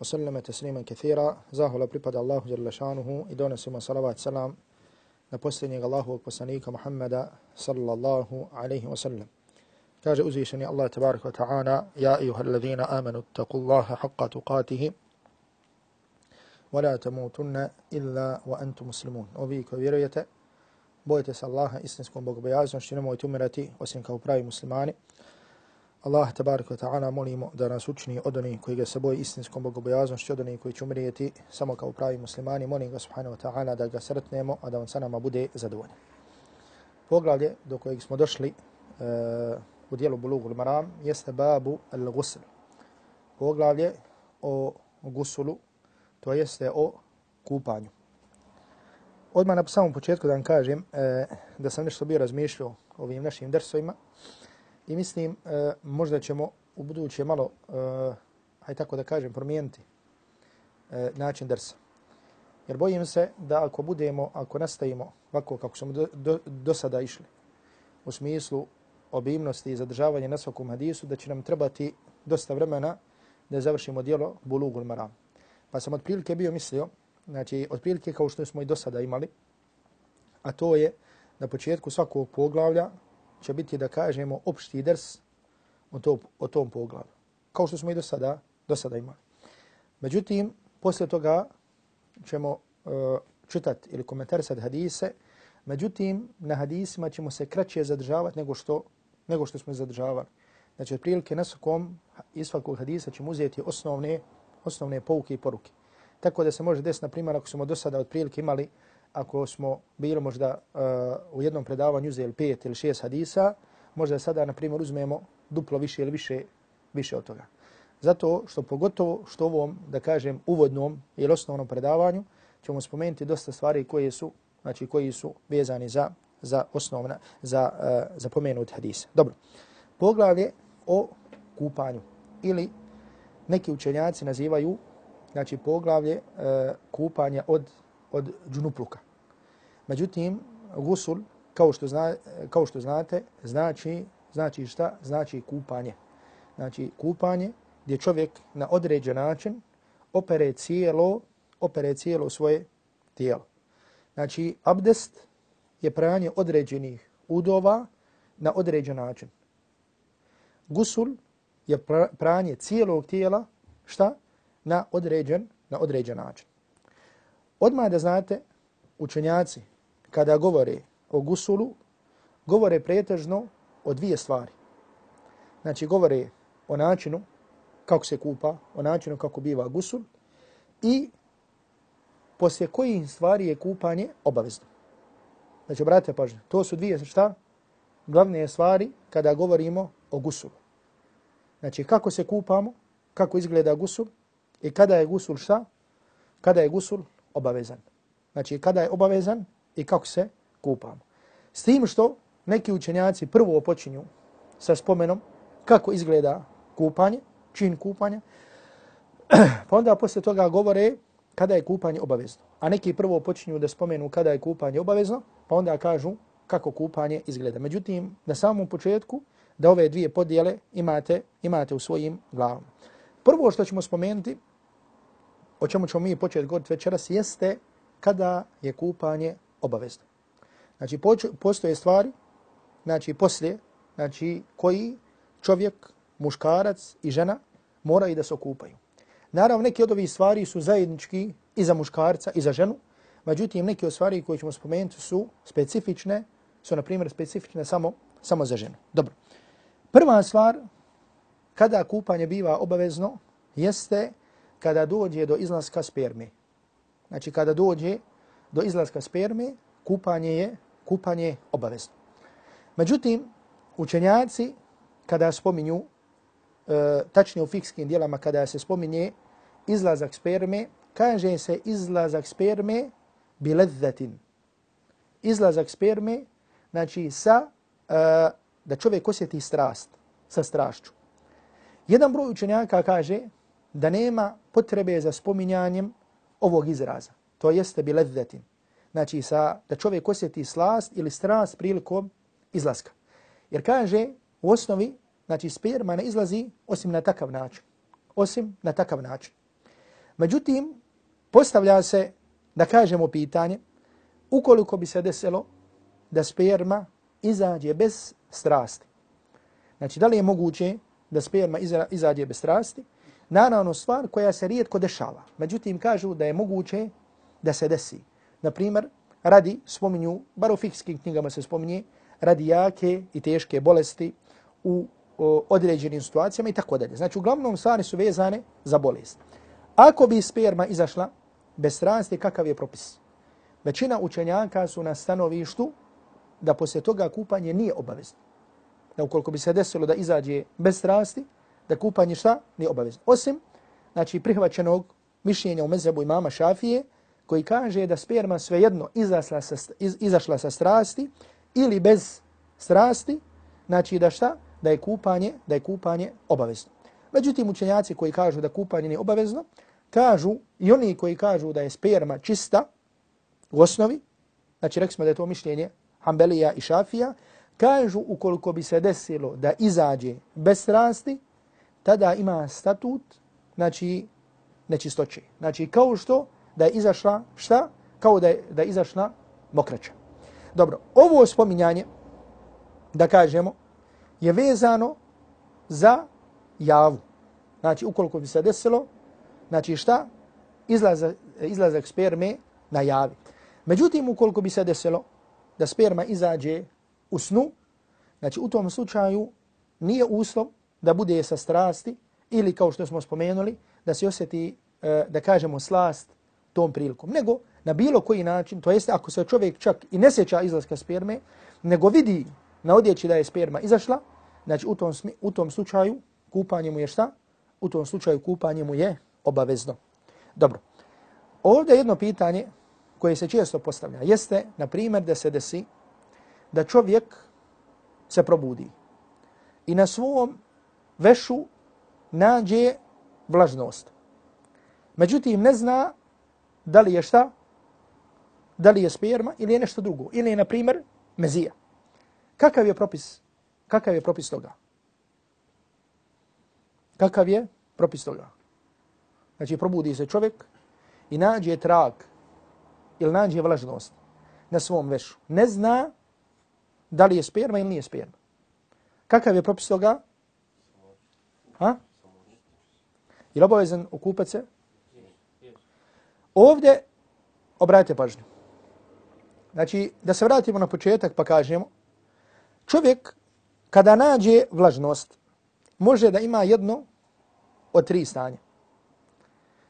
وسلم تسليما كثيرا زاهو pripada Allahu جل شانه i donosimo salavat salam na posljednjeg Allahovog poslanika Muhammada sallallahu alaihi wa sallam. Kaže uzvišeni Allah tabaraka wa ta'ala Ja ayuha alladhina amanu taqullaha haqqa tuqatihi wa la tamutunna illa wa antum muslimun. Ovi koji vjerujete, bojite se Allaha istinskom bogobojaznošću, nemojte umirati osim kao pravi muslimani. Allah tabaraka ta'ala molimo da nas učini od onih koji ga se boje istinskom bogobojaznošću, od onih koji će umrijeti samo kao pravi muslimani. Molim ga subhanahu wa ta'ala da ga sretnemo, a da on sa nama bude zadovoljan. Poglavlje do kojeg smo došli uh, u dijelu Bulugul Maram jeste babu al-gusl. Poglavlje o gusulu, to jeste o kupanju. Odmah na samom početku da vam kažem uh, da sam nešto bio razmišljao ovim našim drsovima, I mislim, e, možda ćemo u buduće malo, e, aj tako da kažem, promijeniti e, način drsa. Jer bojim se da ako budemo, ako nastavimo ovako kako smo do, do, do sada išli, u smislu obimnosti i zadržavanja na svakom hadisu, da će nam trebati dosta vremena da završimo dijelo Bulugul Maram. Pa sam otprilike bio mislio, znači otprilike kao što smo i do sada imali, a to je na početku svakog poglavlja će biti da kažemo opšti ders o, to, o tom poglavu. Kao što smo i do sada, do sada imali. Međutim, posle toga ćemo uh, čitati ili komentarisati hadise, međutim, na hadisima ćemo se kraće zadržavati nego što, nego što smo zadržavali. Znači, otprilike na svakom iz svakog hadisa ćemo uzeti osnovne, osnovne pouke i poruke. Tako da se može desiti, na primjer, ako smo do sada otprilike imali ako smo bili možda uh, u jednom predavanju uzeli pet ili šest hadisa, možda sada, na primjer, uzmemo duplo više ili više, više od toga. Zato što pogotovo što ovom, da kažem, uvodnom ili osnovnom predavanju, ćemo spomenuti dosta stvari koje su, znači koji su vezani za, za osnovna, za, uh, za pomenut hadisa. Dobro, poglavlje o kupanju ili neki učenjaci nazivaju znači poglavlje uh, kupanja od od džunupluka. Međutim, gusul, kao što, zna, kao što znate, znači, znači šta? Znači kupanje. Znači kupanje gdje čovjek na određen način opere cijelo, opere cijelo svoje tijelo. Znači, abdest je pranje određenih udova na određen način. Gusul je pranje cijelog tijela, šta? Na određen, na određen način. Odmah da znate, učenjaci, kada govore o gusulu, govore pretežno o dvije stvari. Znači, govore o načinu kako se kupa, o načinu kako biva gusul i poslije kojih stvari je kupanje obavezno. Znači, obratite pažnje, to su dvije šta? Glavne stvari kada govorimo o gusulu. Znači, kako se kupamo, kako izgleda gusul i kada je gusul šta? Kada je gusul obavezan. Znači, kada je obavezan i kako se kupamo. S tim što neki učenjaci prvo počinju sa spomenom kako izgleda kupanje, čin kupanja, pa onda posle toga govore kada je kupanje obavezno. A neki prvo počinju da spomenu kada je kupanje obavezno, pa onda kažu kako kupanje izgleda. Međutim, na samom početku da ove dvije podijele imate, imate u svojim glavama. Prvo što ćemo spomenuti o čemu ćemo mi početi govoriti večeras, jeste kada je kupanje obavezno. Znači, postoje stvari, znači, poslije, znači, koji čovjek, muškarac i žena moraju da se okupaju. Naravno, neke od ovih stvari su zajednički i za muškarca i za ženu. Međutim, neke od stvari koje ćemo spomenuti su specifične, su na primjer specifične samo, samo za ženu. Dobro. Prva stvar, kada kupanje biva obavezno, jeste kada dođe do izlaska sperme. Znači, kada dođe do izlaska sperme, kupanje je, kupanje obavezno. Međutim, učenjaci, kada spominju, e, tačnije u fikskim dijelama, kada se spominje izlazak sperme, kaže se izlazak sperme biledzatin. Izlazak sperme, znači sa, e, da čovjek osjeti strast, sa strašću. Jedan broj učenjaka kaže da nema potrebe za spominjanjem ovog izraza. To jeste bi ledzetin. Znači sa, da čovjek osjeti slast ili strast prilikom izlaska. Jer kaže u osnovi, znači sperma ne izlazi osim na takav način. Osim na takav način. Međutim, postavlja se da kažemo pitanje ukoliko bi se desilo da sperma izađe bez strasti. Znači, da li je moguće da sperma izađe bez strasti? Naravno, stvar koja se rijetko dešava. Međutim, kažu da je moguće da se desi. Naprimjer, radi, spominju, bar u fikskim knjigama se spominje, radi jake i teške bolesti u o, određenim situacijama i tako dalje. Znači, uglavnom stvari su vezane za bolest. Ako bi sperma izašla bez strasti, kakav je propis? Većina učenjaka su na stanovištu da poslije toga kupanje nije obavezno. Da ukoliko bi se desilo da izađe bez strasti, da kupanje šta? Nije obavezno. Osim, znači, prihvaćenog mišljenja u mezebu imama Šafije, koji kaže da sperma svejedno izašla sa, iz, izašla sa strasti ili bez strasti, znači da šta? Da je kupanje, da je kupanje obavezno. Međutim, učenjaci koji kažu da kupanje nije obavezno, kažu i oni koji kažu da je sperma čista u osnovi, znači rekli smo da je to mišljenje Hanbelija i Šafija, kažu ukoliko bi se desilo da izađe bez strasti, tada ima statut, znači nečistoće. Znači kao što da je izašla, šta? Kao da je, da je izašla mokraća. Dobro, ovo spominjanje, da kažemo, je vezano za javu. Znači, ukoliko bi se desilo, znači šta? Izlazak, izlazak sperme na javi. Međutim, ukoliko bi se desilo da sperma izađe u snu, znači u tom slučaju nije uslov da bude sa strasti ili kao što smo spomenuli, da se osjeti, e, da kažemo, slast tom prilikom. Nego na bilo koji način, to jeste ako se čovjek čak i ne sjeća izlaska sperme, nego vidi na odjeći da je sperma izašla, znači u tom, u tom slučaju kupanje mu je šta? U tom slučaju kupanje mu je obavezno. Dobro. Ovdje jedno pitanje koje se često postavlja jeste, na primjer, da se desi da čovjek se probudi i na svom vešu nađe vlažnost. Međutim, ne zna da li je šta, da li je sperma ili je nešto drugo. Ili je, na primjer, mezija. Kakav je propis? Kakav je propis toga? Kakav je propis toga? Znači, probudi se čovjek i nađe trag ili nađe vlažnost na svom vešu. Ne zna da li je sperma ili nije sperma. Kakav je propis toga? Ha? Je li obavezan okupat se? Ovdje, obratite pažnju. Znači, da se vratimo na početak pa kažemo, čovjek kada nađe vlažnost, može da ima jedno od tri stanja.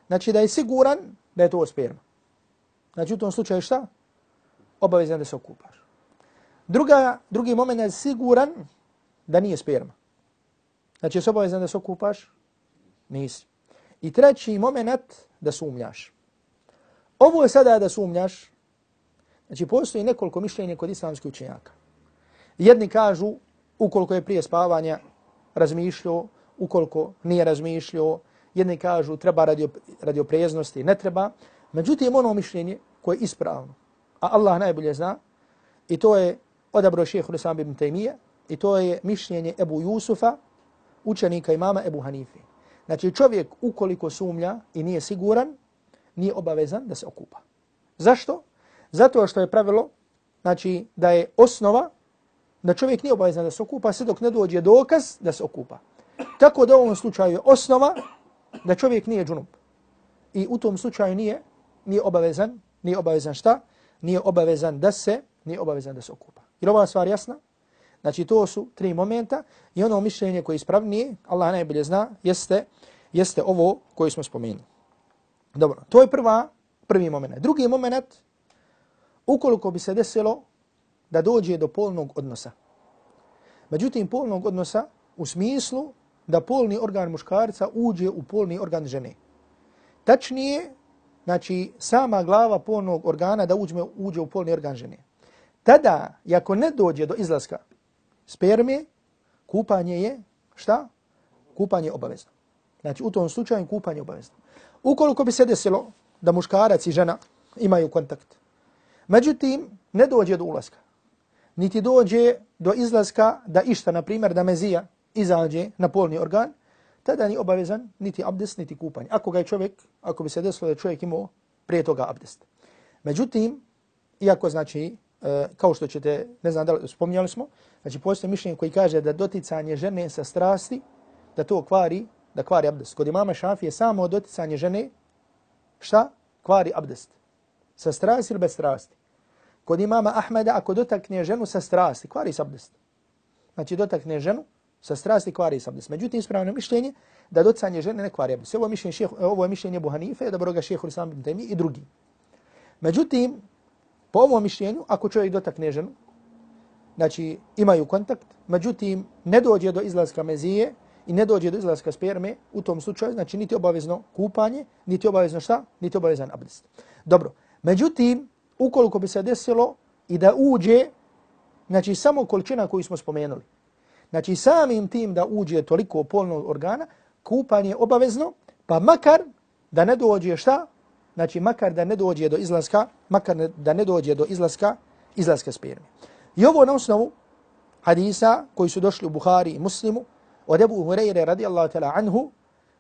Znači da je siguran da je to sperma. Znači u tom slučaju šta? Obavezan da se okupaš. Druga, drugi moment je siguran da nije sperma. Znači je obavezan da se okupaš? Nisi. I treći moment da sumnjaš. Ovo je sada da sumnjaš. Znači postoji nekoliko mišljenja kod islamskih učenjaka. Jedni kažu ukoliko je prije spavanja razmišljao, ukoliko nije razmišljao, jedni kažu treba radi, radi opreznosti, ne treba. Međutim, ono mišljenje koje je ispravno, a Allah najbolje zna, i to je odabro šehr Lisam ibn Taymiye, i to je mišljenje Ebu Jusufa, učenika imama Ebu Hanife. Znači čovjek ukoliko sumlja i nije siguran, nije obavezan da se okupa. Zašto? Zato što je pravilo znači, da je osnova da čovjek nije obavezan da se okupa sve dok ne dođe dokaz da se okupa. Tako da u ovom slučaju je osnova da čovjek nije džunup. I u tom slučaju nije nije obavezan, nije obavezan šta? Nije obavezan da se, nije obavezan da se okupa. Jer ova stvar jasna? Znači to su tri momenta i ono mišljenje koje je ispravnije, Allah najbolje zna, jeste, jeste ovo koje smo spomenuli. Dobro, to je prva, prvi moment. Drugi moment, ukoliko bi se desilo da dođe do polnog odnosa. Međutim, polnog odnosa u smislu da polni organ muškarca uđe u polni organ žene. Tačnije, znači sama glava polnog organa da uđe, uđe u polni organ žene. Tada, ako ne dođe do izlaska sperme, kupanje je šta? Kupanje je obavezno. Znači, u tom slučaju kupanje je obavezno. Ukoliko bi se desilo da muškarac i žena imaju kontakt, međutim, ne dođe do ulaska, niti dođe do izlaska da išta, na primjer, da mezija izađe na polni organ, tada ni obavezan niti abdest, niti kupanje. Ako ga je čovjek, ako bi se desilo da čovjek imao prije toga abdest. Međutim, iako znači, E, kao što ćete, ne znam da li spominjali smo, znači postoje mišljenje koji kaže da doticanje žene sa strasti, da to kvari, da kvari abdest. Kod imama Šafije samo doticanje žene, šta? Kvari abdest. Sa strasti ili bez strasti. Kod imama Ahmeda, ako dotakne ženu sa strasti, kvari se abdest. Znači dotakne ženu sa strasti kvari se abdest. Međutim, ispravno mišljenje da doticanje žene ne kvari abdest. Ovo je mišljenje, šeho, ovo je mišljenje Buhanife, dobro da šehu Islam ibn Taymi i drugi. Međutim, po ovom mišljenju, ako čovjek dotakne ženu, znači imaju kontakt, međutim, ne dođe do izlaska mezije i ne dođe do izlaska sperme, u tom slučaju, znači niti obavezno kupanje, niti obavezno šta, niti obavezan abdest. Dobro, međutim, ukoliko bi se desilo i da uđe, znači samo količina koju smo spomenuli, Znači samim tim da uđe toliko polnog organa, kupanje je obavezno, pa makar da ne dođe šta? Znači makar da ne dođe do izlaska, makar da ne dođe do izlaska, izlaska sperme. I ovo na osnovu hadisa koji su došli u Buhari i Muslimu od Ebu Hureyre radijallahu ta'la anhu,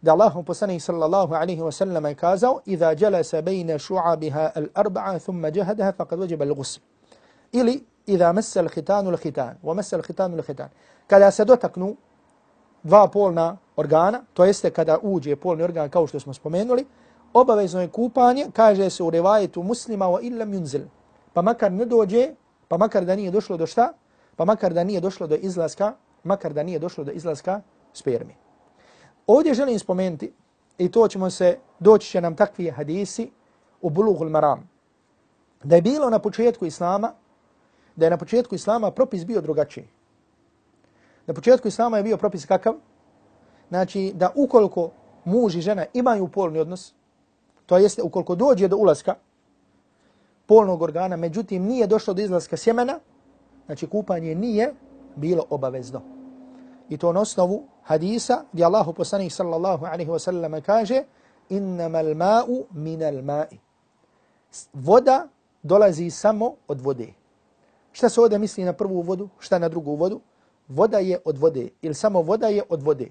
da Allahom poslanih sallallahu alaihi wa sallam je kazao Iza jalasa bejne šu'abiha al-arba'a thumma jahadaha faqad vajiba al-gusl. Ili Iza mesa al-hitanu al-hitan, wa mesa al-hitanu al-hitan kada se dotaknu dva polna organa, to jeste kada uđe polni organ kao što smo spomenuli, obavezno je kupanje, kaže se u revajetu muslima o illam yunzil. Pa makar ne dođe, pa makar da nije došlo do šta, pa makar da nije došlo do izlaska, makar da nije došlo do izlaska spermi. Ovdje želim spomenuti, i to ćemo se, doći će nam takvi hadisi u bulughul maram, da je bilo na početku Islama, da je na početku Islama propis bio drugačiji. Na početku islama je bio propis kakav? Znači da ukoliko muž i žena imaju polni odnos, to jeste ukoliko dođe do ulaska polnog organa, međutim nije došlo do izlaska sjemena, znači kupanje nije bilo obavezno. I to na osnovu hadisa gdje Allahu poslanih sallallahu alaihi wasallam kaže innama ma'u minal ma'i. Voda dolazi samo od vode. Šta se ovdje misli na prvu vodu, šta na drugu vodu? voda je od vode ili samo voda je od vode.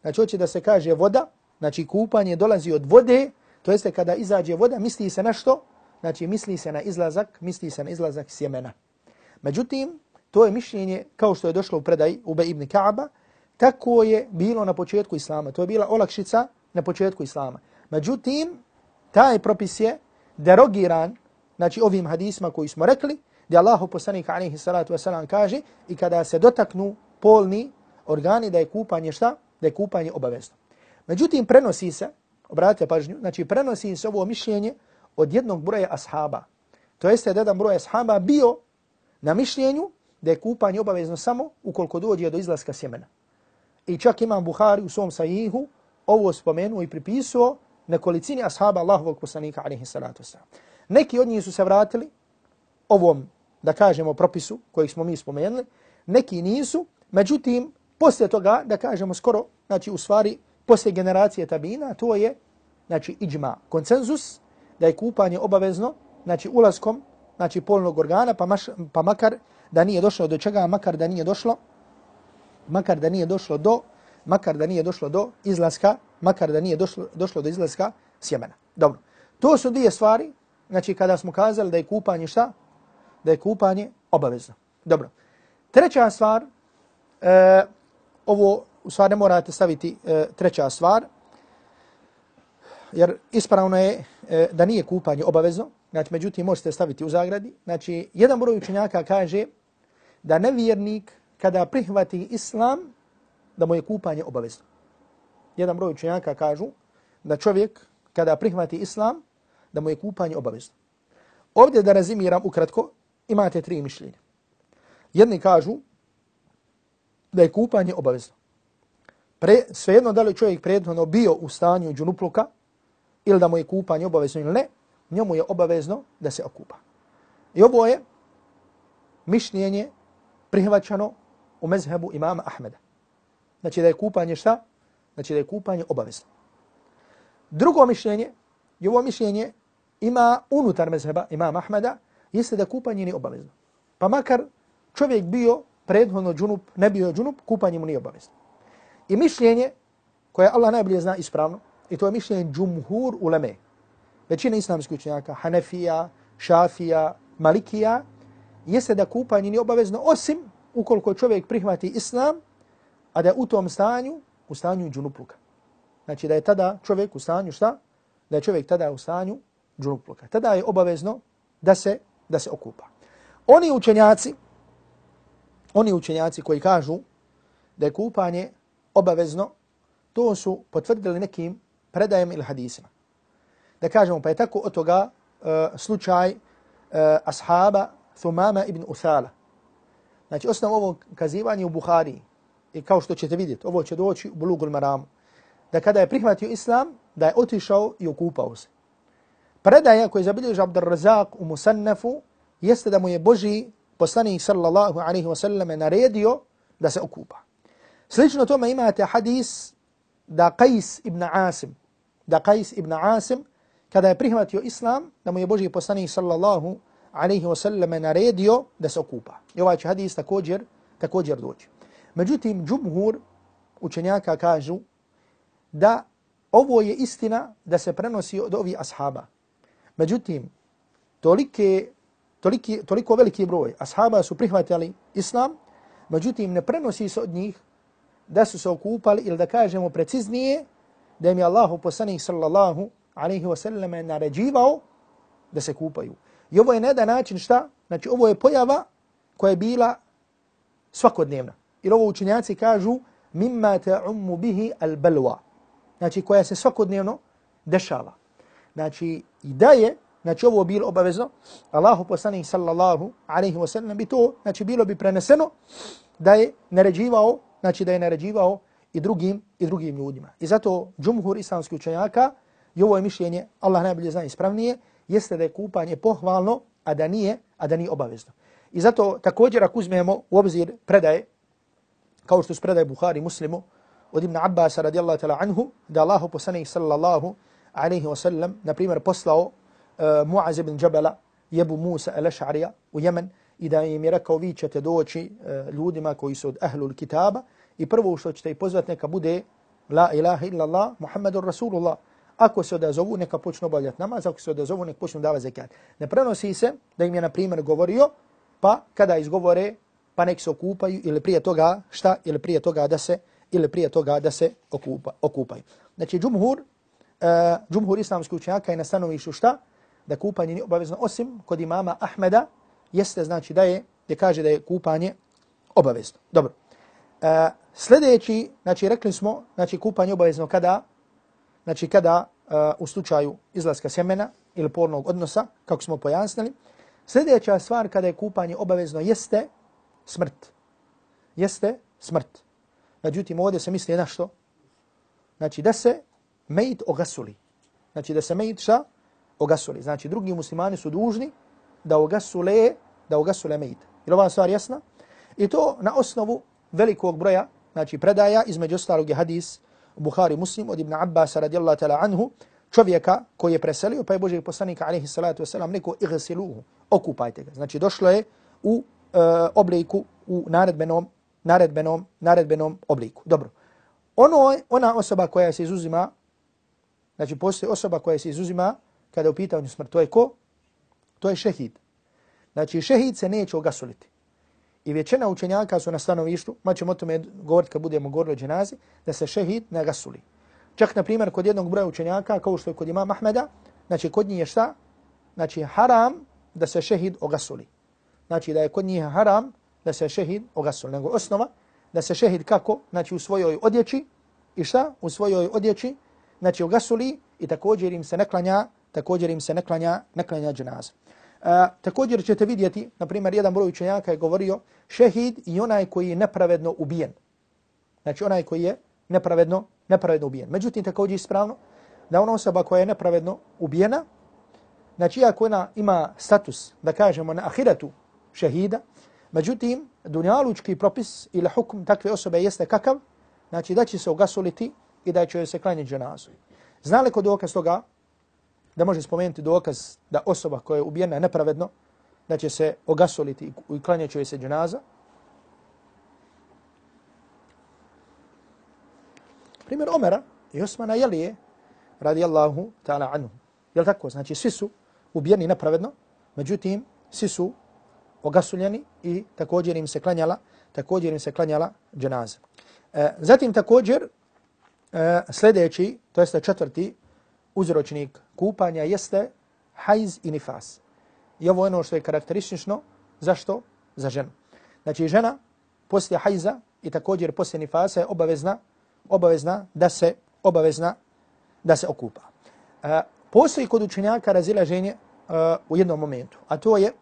Znači hoće da se kaže voda, znači kupanje dolazi od vode, to jeste kada izađe voda, misli se na što? Znači misli se na izlazak, misli se na izlazak sjemena. Međutim, to je mišljenje kao što je došlo u predaj Ube ibn Kaaba, tako je bilo na početku Islama. To je bila olakšica na početku Islama. Međutim, taj propis je derogiran, znači ovim hadisma koji smo rekli, gdje Allahu poslanik alaihi salatu wasalam kaže i kada se dotaknu polni organi da je kupanje šta? Da je kupanje obavezno. Međutim, prenosi se, obratite pažnju, znači prenosi se ovo mišljenje od jednog broja ashaba. To jeste da jedan broj ashaba bio na mišljenju da je kupanje obavezno samo ukoliko dođe do izlaska sjemena. I čak imam Buhari u svom sajihu ovo spomenuo i pripisuo nekolicini ashaba Allahovog poslanika alaihi salatu wasalam. Neki od njih su se vratili ovom da kažemo propisu kojeg smo mi spomenuli, neki nisu, međutim, poslije toga, da kažemo skoro, znači u stvari, poslije generacije tabina, to je, znači, iđma, konsenzus, da je kupanje obavezno, znači, ulaskom, znači, polnog organa, pa, maš, pa makar da nije došlo do čega, makar da nije došlo, makar da nije došlo do, makar da nije došlo do izlaska, makar da nije došlo, došlo do izlaska sjemena. Dobro. To su dvije stvari, znači, kada smo kazali da je kupanje šta? da je kupanje obavezno. Dobro. Treća stvar, e, ovo u stvari ne morate staviti e, treća stvar, jer ispravno je e, da nije kupanje obavezno, znači međutim možete staviti u zagradi, znači jedan broj učenjaka kaže da nevjernik kada prihvati islam, da mu je kupanje obavezno. Jedan broj učenjaka kažu da čovjek kada prihvati islam, da mu je kupanje obavezno. Ovdje da razimiram ukratko, imate tri mišljenja. Jedni kažu da je kupanje obavezno. Pre, svejedno da li čovjek prethodno bio u stanju džunupluka ili da mu je kupanje obavezno ili ne, njemu je obavezno da se okupa. I ovo je mišljenje prihvaćano u mezhebu imama Ahmeda. Znači da je kupanje šta? Znači da je kupanje obavezno. Drugo mišljenje, i ovo mišljenje ima unutar mezheba imama Ahmeda, jeste da kupanje nije obavezno. Pa makar čovjek bio prethodno džunup, ne bio džunup, kupanje mu nije obavezno. I mišljenje koje Allah najbolje zna ispravno, i to je mišljenje džumhur uleme, većina islamskih učenjaka, Hanefija, Šafija, Malikija, jeste da kupanje nije obavezno, osim ukoliko čovjek prihvati islam, a da je u tom stanju, u stanju džunupluka. Znači da je tada čovjek u stanju šta? Da je čovjek tada u stanju džunupluka. Tada je obavezno da se, da se okupa. Oni učenjaci, oni učenjaci koji kažu da je kupanje obavezno, to su potvrdili nekim predajem ili hadisima. Da kažemo, pa je tako od toga uh, slučaj uh, ashaba Thumama ibn Uthala. Znači, osnov ovog kazivanja u Buhari, i kao što ćete vidjeti, ovo će doći u Bulugul Maramu, da kada je prihvatio islam, da je otišao i okupao se. Predaja koju je zabilježio Abdur Razak u Musannafu, jeste da mu je Boži poslanik sallallahu alaihi wa sallam naredio da se okupa. Slično tome imate hadis da Qais ibn Asim, da Qais ibn Asim, kada je prihvatio islam, da mu je Boži poslanik sallallahu alaihi wa sallam naredio da se okupa. I ovaj će hadis također, također doći. Međutim, džumhur učenjaka kažu da ovo je istina da se prenosi od ovih ashaba. Međutim, tolike, toliki, toliko veliki broj ashaba su prihvatili islam, međutim ne prenosi se od njih da su se okupali ili da kažemo preciznije da im je Allahu poslanik sallallahu alaihi wa sallam naređivao da se kupaju. I ovo je na jedan način šta? Znači ovo je pojava koja je bila svakodnevna. I ovo učenjaci kažu mimma ta'ummu bihi al-balwa. Znači koja se svakodnevno dešava. Znači i da je, znači ovo bilo obavezno, Allahu poslanik sallallahu alaihi wa sallam bi to, znači bilo bi preneseno da je naređivao, znači da je naređivao i drugim i drugim ljudima. I zato džumhur islamskih učenjaka i ovo je mišljenje, Allah najbolje zna ispravnije, jeste da je kupanje pohvalno, a da nije, a da nije obavezno. I zato također ako uzmemo u obzir predaje, kao što su predaje Buhari muslimu, od Ibn Abbas radijallahu ta'la anhu, da Allahu poslanih sallallahu alaihi wa sallam, na primjer, poslao uh, Muaz ibn Jabala, jebu Musa al-Ash'arija u Jemen, i da im je rekao, vi ćete doći uh, ljudima koji su od ahlul kitaba, i prvo što ćete ih pozvati neka bude La ilaha illallah, Muhammedur Rasulullah, Ako se odazovu, neka počnu obavljati namaz, ako se odazovu, neka počnu davati zekat. Ne prenosi se da im je, na primjer, govorio, pa kada izgovore, pa nek se okupaju, ili prije toga, šta, ili prije toga da se, ili prije toga da se okupa, okupaju. Znači, džumhur, uh, džumhur islamski učenjaka je na stanovišu šta? Da kupanje nije obavezno, osim kod imama Ahmeda, jeste znači da je, da kaže da je kupanje obavezno. Dobro. Uh, sljedeći, znači, rekli smo, znači, kupanje obavezno kada, znači kada uh, u slučaju izlaska sjemena ili pornog odnosa, kako smo pojasnili. Sljedeća stvar kada je kupanje obavezno jeste smrt. Jeste smrt. Međutim, ovdje se misli na što? Znači da se mejt ogasuli. Znači da se mejt šta? Ogasuli. Znači drugi muslimani su dužni da ogasule, da ogasule mejt. Je ova stvar jasna? I to na osnovu velikog broja, znači predaja, između ostalog je hadis Buhari Muslim od Ibn Abbas radijallahu ta'ala anhu, čovjeka koji je preselio, pa je Boži poslanik alaihi salatu wasalam neko igsiluhu, okupajte ga. Znači došlo je u uh, obliku, u naredbenom, naredbenom, naredbenom obliku. Dobro. Ono, ona osoba koja se izuzima, znači postoji osoba koja se izuzima kada je u pitanju smrt, to je ko? To je šehid. Znači šehid se neće ogasuliti. I većina učenjaka su na stanovištu, ma ćemo o tome govoriti kad budemo govorili o dženazi, da se šehid ne gasuli. Čak, na primjer, kod jednog broja učenjaka, kao što je kod imama Ahmeda, znači kod njih je šta? Znači haram da se šehid ogasuli. Znači da je kod njih haram da se šehid ogasuli. Nego osnova da se šehid kako? Znači u svojoj odjeći i šta? U svojoj odjeći znači ogasuli i također im se neklanja, također im se neklanja, neklanja dženaza. Uh, također ćete vidjeti, na primjer, jedan broj učenjaka je govorio šehid i onaj koji je nepravedno ubijen. Znači onaj koji je nepravedno, nepravedno ubijen. Međutim, također ispravno da ona osoba koja je nepravedno ubijena, znači iako ona ima status, da kažemo, na ahiretu šehida, međutim, dunjalučki propis ili hukm takve osobe jeste kakav, znači da će se ugasuliti i da će se klanjati dženazu. Zna li ko dokaz toga da može spomenuti dokaz da osoba koja je ubijena nepravedno, da će se ogasoliti i klanjat će se dženaza? Primjer Omera i Osmana Jelije, radijallahu ta'ala anhu. Je tako? Znači, svi su ubijeni nepravedno, međutim, svi su ogasuljeni i također im se klanjala, također im se klanjala dženaza. E, zatim također, e, sljedeći, to jeste četvrti uzročnik kupanja, jeste hajz i nifas. I ovo je ono što je karakteristično. Zašto? Za ženu. Znači, žena poslije hajza i također poslije nifasa je obavezna, obavezna da se obavezna da se okupa. E, postoji kod učenjaka razilaženje e, u jednom momentu, a to je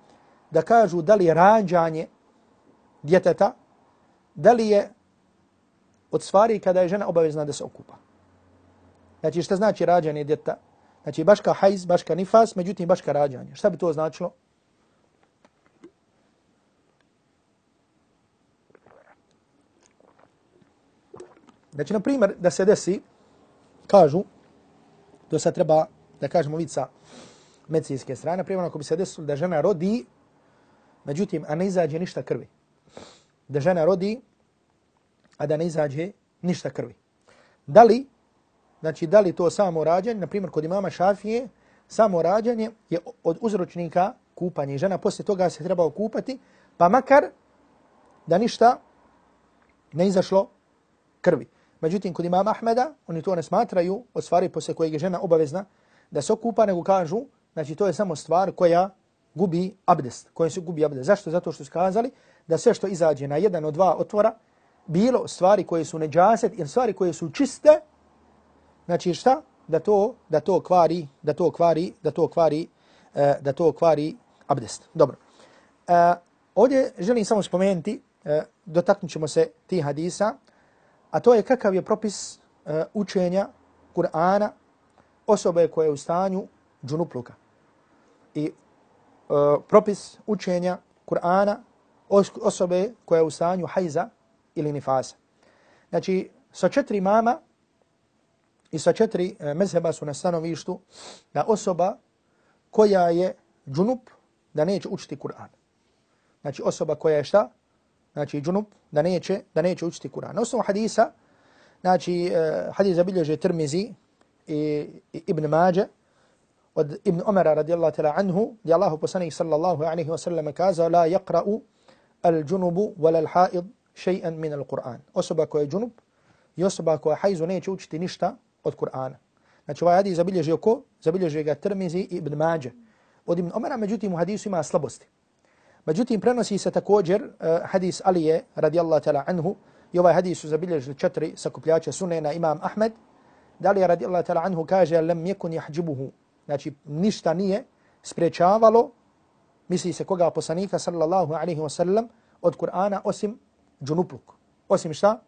da kažu da li je rađanje djeteta, da li je od stvari kada je žena obavezna da se okupa. Znači šta znači rađanje djeteta? Znači baška hajz, baška nifas, međutim baška rađanje. Šta bi to značilo? Znači, na primjer, da se desi, kažu, to sad treba da kažemo vidjeti sa medicinske strane. Na primjer, ako bi se desilo da žena rodi, međutim, a ne izađe ništa krvi. Da žena rodi, a da ne izađe ništa krvi. Da li, znači, da li to samo rađanje, na primjer, kod imama Šafije, samo rađanje je od uzročnika kupanje. Žena poslije toga se treba okupati, pa makar da ništa ne izašlo krvi. Međutim, kod imama Ahmeda, oni to ne smatraju od stvari poslije kojeg je žena obavezna da se okupa, nego kažu, znači to je samo stvar koja gubi abdest, koja se gubi abdest. Zašto? Zato što su kazali da sve što izađe na jedan od dva otvora, bilo stvari koje su neđaset ili stvari koje su čiste, znači šta? Da to, da to kvari, da to kvari, da to kvari, e, da to kvari abdest. Dobro. Uh, ovdje želim samo spomenuti, dotaknućemo dotaknut ćemo se tih hadisa, a to je kakav je propis e, učenja Kur'ana osobe koje je u stanju džunupluka. I propis učenja Kur'ana osobe koja je u stanju hajza ili nifasa. Znači, sa četiri mama i sa četiri e, mezheba su na stanovištu da osoba koja je džunup da neće učiti Kur'an. Znači, osoba koja je šta? znači džunup, da neće, da neće učiti Kur'an. Na osnovu hadisa, znači e, hadis zabilježe Tirmizi i, i Ibn Mađe, od Ibn Omara radijallahu ta'la anhu, gdje Allahu poslanih sallallahu alaihi wa sallam kazao, la yakra'u al džunubu wala al haid še'an min al Kur'an. Osoba koja je džunup i osoba koja hajzu neće učiti ništa od Kur'ana. Znači ovaj hadis zabilježio ko? Zabilježio ga Tirmizi i Ibn Mađe. Od Ibn Omara, međutim, u hadisu ima slabosti. Međutim, prenosi se također uh, hadis Alije radijallahu ta'ala anhu i ovaj hadis su zabilježili četiri sakupljača sunena imam Ahmed. Da li radijallahu ta'ala anhu kaže lem jekun jahđibuhu. Znači, ništa nije sprečavalo, misli se koga poslanika sallallahu alaihi wasallam od Kur'ana osim džunupluk. Osim šta?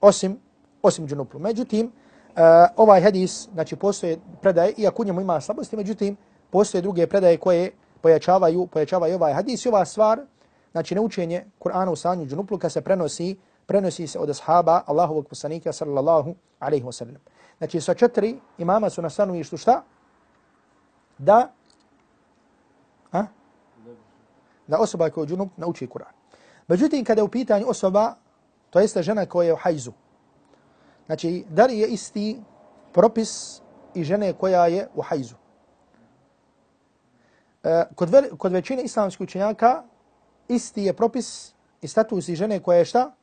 Osim, osim džunupluk. Međutim, uh, ovaj hadis, znači postoje predaje, iako u njemu ima slabosti, međutim, postoje druge predaje koje pojačavaju, pojačavaju ovaj hadis i ova stvar, znači neučenje Kur'ana u stanju džunupluka se prenosi, prenosi se od ashaba Allahovog poslanika sallallahu alaihi wa sallam. Znači sa četiri imama su na stanovištu šta? Da a? da osoba koja je džunup nauči Kur'an. Međutim, kada je u pitanju osoba, to jeste žena koja je u hajzu. Znači, da li je isti propis i žene koja je u hajzu? E, kod, ve, kod većine islamskih učenjaka isti je propis i status i žene koja je šta?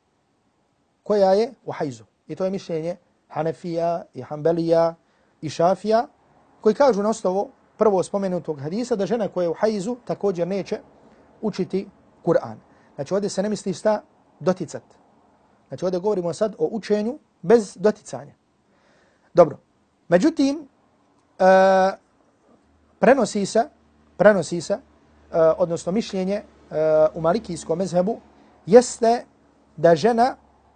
Koja je u hajzu. I to je mišljenje Hanefija i Hanbelija i Šafija koji kažu na osnovu prvo spomenutog hadisa da žena koja je u hajzu također neće učiti Kur'an. Znači ovdje se ne misli šta doticat. Znači ovdje govorimo sad o učenju bez doticanja. Dobro. Međutim, e, prenosi se, prenosi se, e, odnosno mišljenje e, u malikijskom mezhebu, jeste da žena,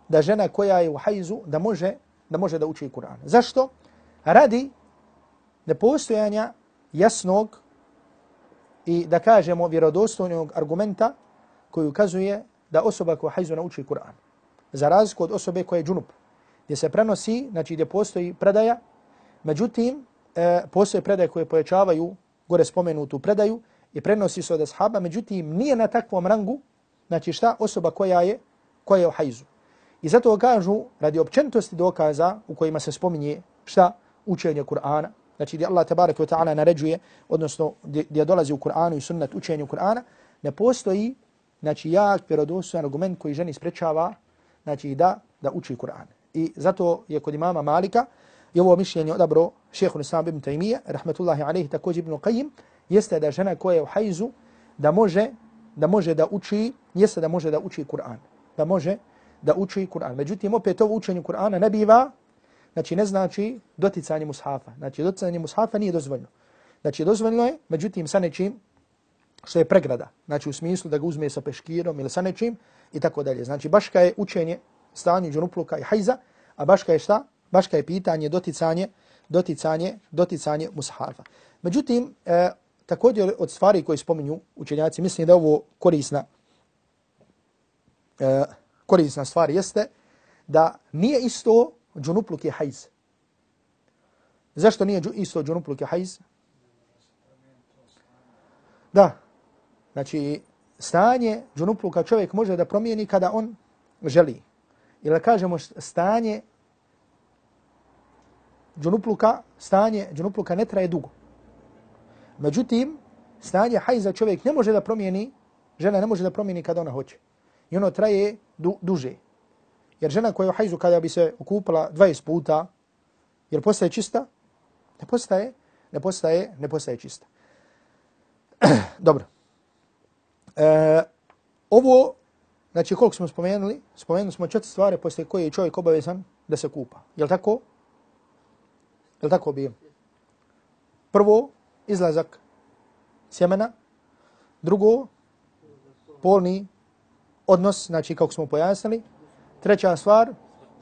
da žena koja je u hajzu, da može da može da uči Kur'an. Zašto? Radi nepostojanja jasnog i da kažemo vjerodostojnog argumenta koji ukazuje da osoba koja hajzu nauči Kur'an. Za razliku od osobe koja je džunup, gdje se prenosi, znači gdje postoji predaja, međutim, e, postoje predaje koje pojačavaju gore spomenutu predaju i prenosi se od ashaba, međutim, nije na takvom rangu, znači šta osoba koja je, koja je u hajzu. I zato kažu, radi općentosti dokaza u kojima se spominje šta učenje Kur'ana, znači gdje Allah tabaraka wa ta'ala naređuje, odnosno gdje dolazi u Kur'anu i sunnet učenju Kur'ana, ne postoji znači jak vjerodostojan argument koji ženi sprečava znači da da uči Kur'an. I zato je kod imama Malika i ovo mišljenje odabro šehu Nisam ibn Taymiye, rahmetullahi alaihi, također ibn Qayyim, jeste da žena koja je u hajzu, da može da može da uči, jeste da može da uči Kur'an. Da može da uči Kur'an. Međutim, opet ovo učenje Kur'ana ne biva, znači ne znači doticanje mushafa. Znači doticanje mushafa nije dozvoljno. Znači dozvoljno je, međutim sa nečim što je pregrada. Znači u smislu da ga uzme sa peškirom ili sa nečim i tako dalje. Znači baš kao je učenje stanje džunupluka i hajza, a baška je šta? Baška je pitanje doticanje, doticanje, doticanje mushafa. Međutim, e, također od stvari koje spominju učenjaci, mislim da ovo korisna, e, korisna stvar jeste da nije isto džunupluk i hajz. Zašto nije isto džunupluk i hajz? Da. Znači, stanje džunupluka čovjek može da promijeni kada on želi. Ili kažemo stanje džunupluka, stanje džunupluka ne traje dugo. Međutim, stanje hajza čovjek ne može da promijeni, žena ne može da promijeni kada ona hoće i ono traje du, duže. Jer žena koja je u hajzu kada bi se okupala 20 puta, jer postaje čista? Ne postaje, ne postaje, ne postaje čista. Dobro. E, ovo, znači koliko smo spomenuli, spomenuli smo četiri stvari poslije koje je čovjek obavezan da se kupa. Je li tako? Je li tako bio? Prvo, izlazak sjemena. Drugo, polni odnos, znači kako smo pojasnili. Treća stvar,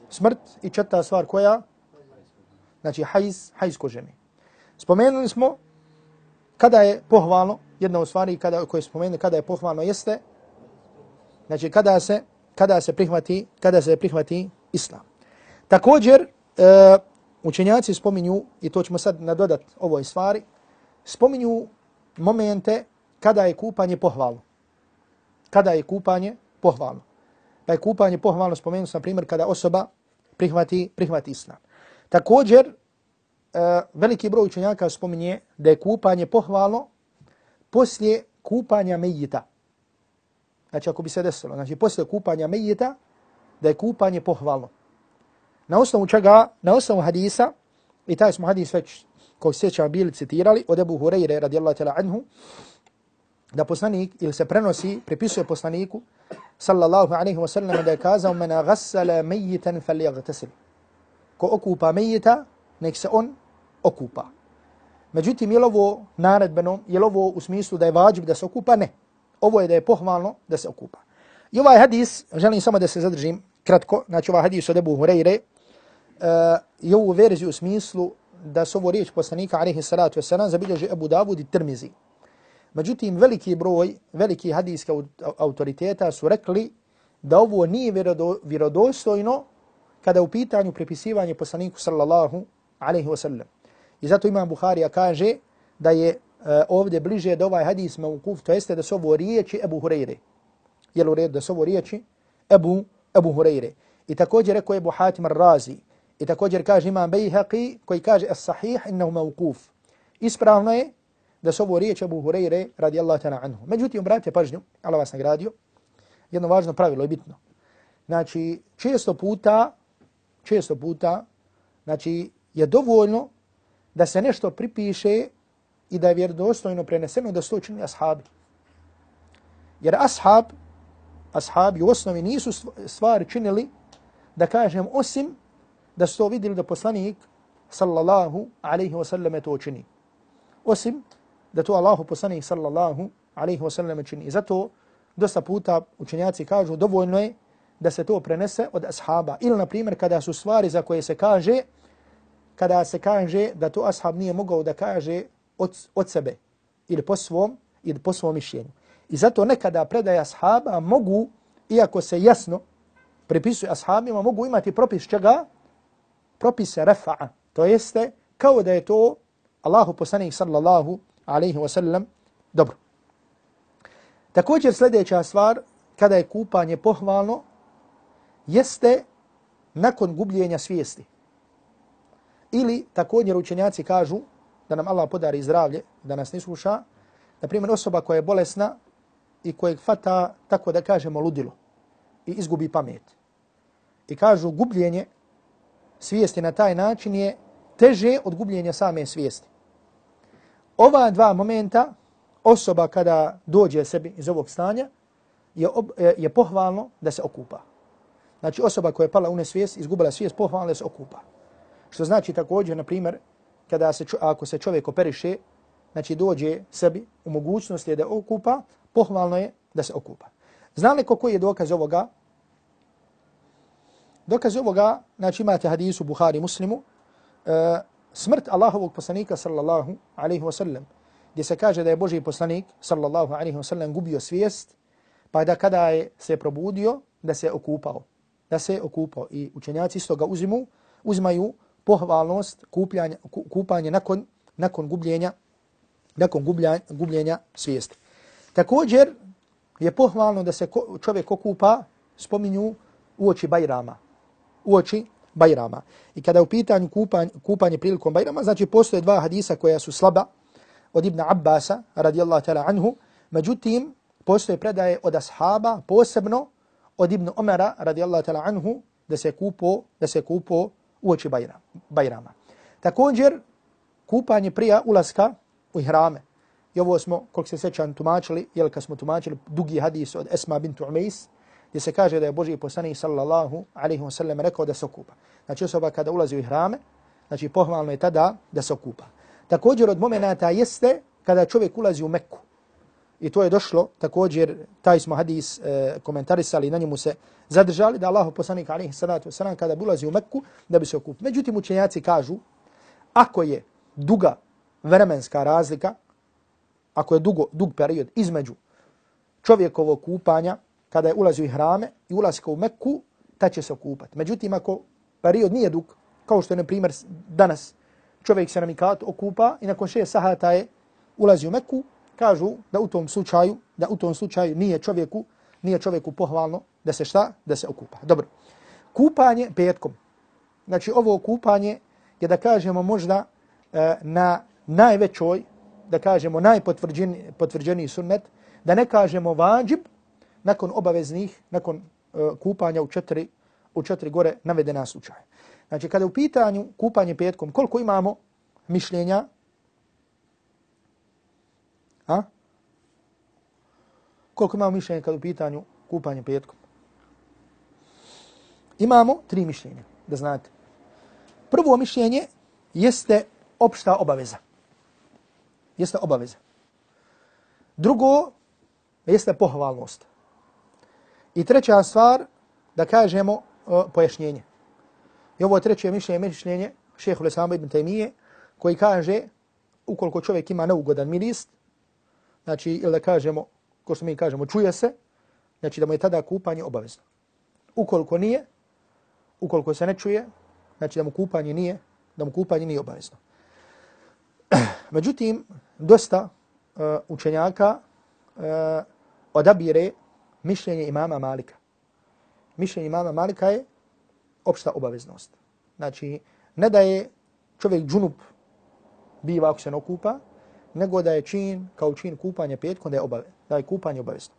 smrt i četvrta stvar koja? Znači hajz, hajz ko ženi. Spomenuli smo kada je pohvalno, jedna od stvari kada, koje spomenuli kada je pohvalno jeste, znači kada se, kada se prihvati, kada se prihvati islam. Također, e, učenjaci spominju, i to ćemo sad nadodat ovoj stvari, spominju momente kada je kupanje pohvalno. Kada je kupanje pohvalno. Pa je kupanje pohvalno spomenuo sam primjer kada osoba prihvati, prihvati islam. Također, e, veliki broj učenjaka spominje da je kupanje pohvalno poslije kupanja mejita. Znači, ako bi se desilo, znači, posle kupanja mejita, da je kupanje pohvalno. Na osnovu čega? Na osnovu hadisa, i taj smo hadis već, kog sjećam, bili citirali, od Ebu Hureyre, radijallahu tala anhu, da poslanik, ili se prenosi, pripisuje poslaniku, sallallahu alaihi wa sallam da je kazao mena gassala mejitan fal jagtasil. Ko okupa mejita, nek se on okupa. Međutim, je li ovo naredbeno, je li ovo u smislu da je vađib da se okupa? Ne. Ovo je da je pohvalno da se okupa. I ovaj hadis, želim samo da se zadržim kratko, znači ovaj hadis od Ebu Hureyre, uh, i ovu verziju u smislu da su ovo riječ poslanika, alaihi salatu wasalam, zabilježi Ebu Davud i Tirmizi. Međutim, veliki broj, veliki hadijske autoriteta su rekli da ovo nije vjerodostojno kada u pitanju prepisivanje poslaniku sallallahu alaihi wasallam. I zato imam Buharija kaže da je Eh, ovdje bliže da ovaj hadis mevkuf, to jeste da su ovo riječi Ebu Hureyre. Jel u redu da su ovo riječi Ebu, Ebu Hureyre. I također rekao Ebu Hatim al-Razi. I također kaže imam Bejhaqi koji kaže as-sahih innahu mevkuf. Ispravno je da su ovo riječi Abu Hureyre radijallahu ta'ala anhu. Međutim, brate, pažnju, Allah vas nagradio, jedno važno pravilo je bitno. Znači, često puta, često puta, znači, je dovoljno da se nešto pripiše i da je vjerodostojno preneseno da su to učinili ashabi. Jer ashab, ashabi u osnovi nisu stvari činili, da kažem, osim da su to vidjeli da poslanik, sallallahu alaihi wasallam, to čini. Osim da to Allahu poslanik, sallallahu alaihi wasallam, čini. I zato dosta puta učenjaci kažu dovoljno je da se to prenese od ashaba. Ili, na primjer, kada su stvari za koje se kaže, kada se kaže da to ashab nije mogao da kaže od, od sebe ili po svom, ili po svom mišljenju. I zato nekada predaja ashaba mogu, iako se jasno pripisuje ashabima, mogu imati propis čega? Propise refa'a. To jeste kao da je to Allahu poslanik sallallahu alaihi wa sallam dobro. Također sljedeća stvar, kada je kupanje pohvalno, jeste nakon gubljenja svijesti. Ili također učenjaci kažu da nam Allah podari zdravlje, da nas ne sluša, na primjer osoba koja je bolesna i kojeg fata, tako da kažemo, ludilo i izgubi pamet. I kažu gubljenje svijesti na taj način je teže od gubljenja same svijesti. Ova dva momenta, osoba kada dođe sebi iz ovog stanja, je, ob, je pohvalno da se okupa. Znači osoba koja je pala u nesvijest, izgubila svijest, pohvalno da se okupa. Što znači također, na primjer, kada se, ako se čovjek operiše, znači dođe sebi u mogućnosti da okupa, pohvalno je da se okupa. Zna li koji je dokaz ovoga? Dokaz ovoga, znači imate hadisu Buhari muslimu, uh, smrt Allahovog poslanika sallallahu alaihi wa sallam, gdje se kaže da je Boži poslanik sallallahu alaihi wa sallam gubio svijest, pa da kada je se probudio, da se okupao. Da se okupao. I učenjaci iz ga uzimu, uzmaju pohvalnost kupljanja, kupanje nakon, nakon gubljenja nakon gubljenja, gubljenja svijesti. Također je pohvalno da se čovjek okupa, spominju u oči Bajrama. U oči Bajrama. I kada u pitanju kupanje, kupanje prilikom Bajrama, znači postoje dva hadisa koja su slaba od Ibn Abbasa, radijallahu ta'ala anhu, međutim, postoje predaje od ashaba, posebno od Ibn Omara radijallahu ta'ala anhu, da se kupo, da se kupo uoči Bajrama. Također, kupanje prija ulaska u ihrame. I ovo smo, koliko se sećam, tumačili, jel kad smo tumačili dugi hadis od Esma bintu Umejs, gdje se kaže da je Boži poslanik sallallahu alaihi wa sallam rekao da se okupa. Znači osoba kada ulazi u ihrame, znači pohvalno je tada da se okupa. Također od momenata jeste kada čovjek ulazi u Meku. I to je došlo, također, taj smo hadis e, komentarisali, na njemu se zadržali, da Allah poslanik alaihi salatu wasalam kada ulazi u Mekku, da bi se okupio. Međutim, učenjaci kažu, ako je duga vremenska razlika, ako je dugo, dug period između čovjekovog kupanja, kada je ulazio i hrame i ulazio u Mekku, ta će se okupati. Međutim, ako period nije dug, kao što je, na primjer, danas čovjek se na mikatu okupa i nakon šest sahata je ulazi u Mekku, kažu da u tom slučaju, da u tom slučaju nije čovjeku, nije čovjeku pohvalno da se šta? Da se okupa. Dobro. Kupanje petkom. Znači ovo kupanje je da kažemo možda e, na najvećoj, da kažemo najpotvrđeni potvrđeni sunnet, da ne kažemo vađib nakon obaveznih, nakon e, kupanja u četiri, u četiri gore navedena slučaja. Znači kada u pitanju kupanje petkom, koliko imamo mišljenja A? Koliko imamo mišljenja kad u pitanju kupanje petkom? Imamo tri mišljenja, da znate. Prvo mišljenje jeste opšta obaveza. Jeste obaveza. Drugo jeste pohvalnost. I treća stvar, da kažemo uh, pojašnjenje. I ovo treće mišljenje, mišljenje šehu Lesama ibn Taymije, koji kaže, ukoliko čovjek ima neugodan miris, znači, ili da kažemo, ko što mi kažemo, čuje se, znači da mu je tada kupanje obavezno. Ukoliko nije, ukoliko se ne čuje, znači da mu kupanje nije, da mu kupanje nije obavezno. Međutim, dosta uh, učenjaka uh, odabire mišljenje imama Malika. Mišljenje imama Malika je opšta obaveznost. Znači, ne da je čovjek džunup biva ako se ne okupa, nego da je čin kao čin kupanja petkom da je, obave, da je kupanje obavezno.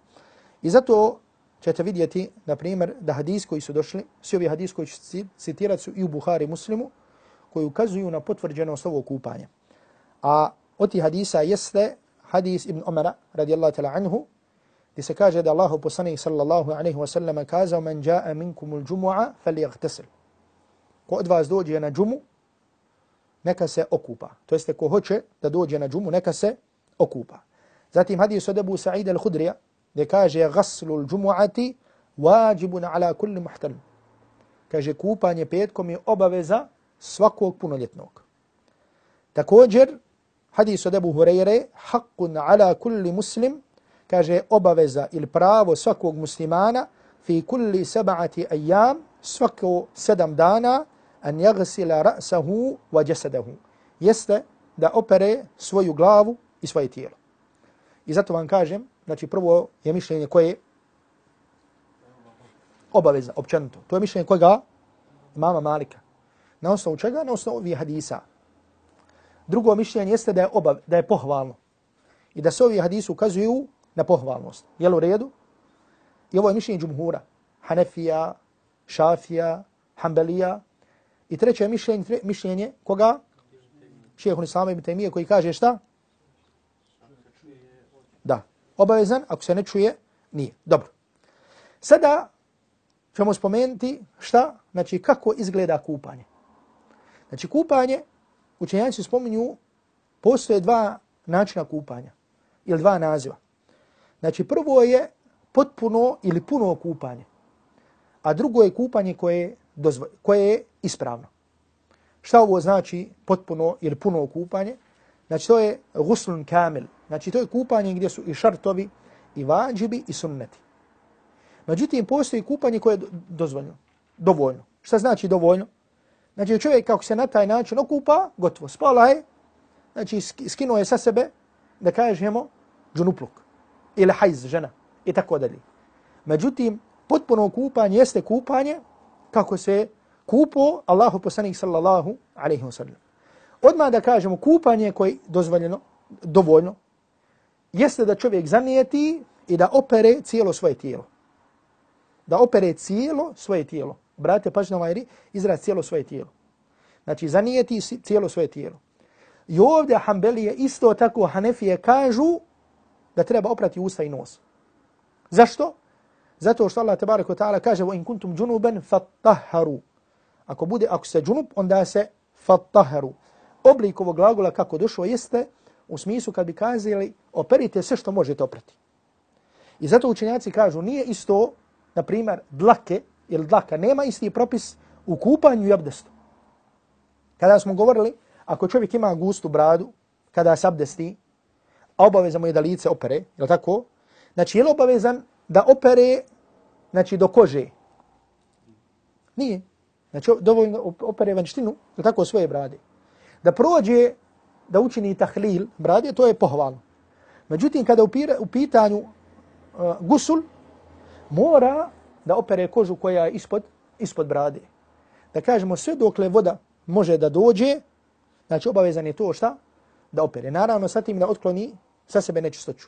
I zato ćete vidjeti, na primjer, da hadis koji su došli, svi ovi hadis koji će citirati su i u Buhari muslimu, koji ukazuju na potvrđenost ovog kupanja. A od tih hadisa jeste hadis Ibn Omara, radijallahu ta'la anhu gdje se kaže da Allahu poslanik sallallahu alaihi ve sallam kazao men ja'a minkumul džumu'a fali jagtasil. Ko od vas dođe na džumu, neka se okupa. To jeste ko hoće da dođe na džumu, neka se okupa. Zatim hadis od Abu Sa'id al-Khudrija gdje kaže gaslu l-džumu'ati wajibun ala kulli muhtalim. Kaže kupanje petkom je obaveza svakog punoljetnog. Također, hadis od Abu Hureyre, haqqun ala kulli muslim, kaže obaveza ili pravo svakog muslimana fi kulli sab'ati ayyam svako sedam dana an yaghsila ra'sahu wa jasadahu. Jeste da opere svoju glavu i svoje tijelo. I zato vam kažem, znači prvo je mišljenje koje obavezno općenito. To je mišljenje kojega? Mama Malika. Na osnovu čega? Na osnovu ovih hadisa. Drugo mišljenje jeste da je obav, da je pohvalno. I da se ovi hadisi ukazuju na pohvalnost. Jel u redu? I ovo je mišljenje džumhura. Hanefija, Šafija, Hanbelija. I treće mišljenje, tre, mišljenje koga? Šehun Islama ibn Taymiye koji kaže šta? Da. Obavezan, ako se ne čuje, nije. Dobro. Sada ćemo spomenuti šta? Znači kako izgleda kupanje. Znači kupanje, učenjaci spominju, postoje dva načina kupanja ili dva naziva. Znači prvo je potpuno ili puno kupanje, a drugo je kupanje koje je, dozvo, koje je ispravno. Šta ovo znači potpuno ili puno kupanje? Znači to je guslun kamil. Znači to je kupanje gdje su i šartovi, i vađibi, i sunneti. Međutim, postoji kupanje koje je dozvoljno, dovoljno. Šta znači dovoljno? Znači čovjek kako se na taj način okupa, gotovo, spala je, znači skinuo je sa sebe, da kažemo, džunupluk ili hajz žena i tako dalje. Međutim, potpuno kupanje jeste kupanje kako se kupo Allahu poslanik sallallahu alaihi wa sallam. Odmah da kažemo kupanje koje je dozvoljeno, dovoljno, jeste da čovjek zanijeti i da opere cijelo svoje tijelo. Da opere cijelo svoje tijelo. Brate, pažno na ovaj izraz cijelo svoje tijelo. Znači, zanijeti cijelo svoje tijelo. I ovdje Hanbelije isto tako Hanefije kažu da treba oprati usta i nos. Zašto? Zato što Allah tebarek ta'ala kaže wa in kuntum junuban fatahharu. Ako bude ako se junub onda se fatahharu. Oblik ovog glagola kako došlo jeste u smislu kad bi kazali operite sve što možete oprati. I zato učenjaci kažu nije isto na primjer dlake ili dlaka nema isti propis u kupanju i abdestu. Kada smo govorili ako čovjek ima gustu bradu kada se abdesti a obavezan mu je da lice opere, je li tako? Znači, je li obavezan da opere znači, do kože? Nije. Znači, dovoljno opere vanštinu, je tako, svoje brade. Da prođe, da učini tahlil brade, to je pohvalno. Međutim, kada upira, u pitanju uh, gusul, mora da opere kožu koja je ispod, ispod brade. Da kažemo, sve dokle voda može da dođe, znači obavezan je to šta? Da opere. Naravno, sa tim da otkloni sa sebe nečistoću.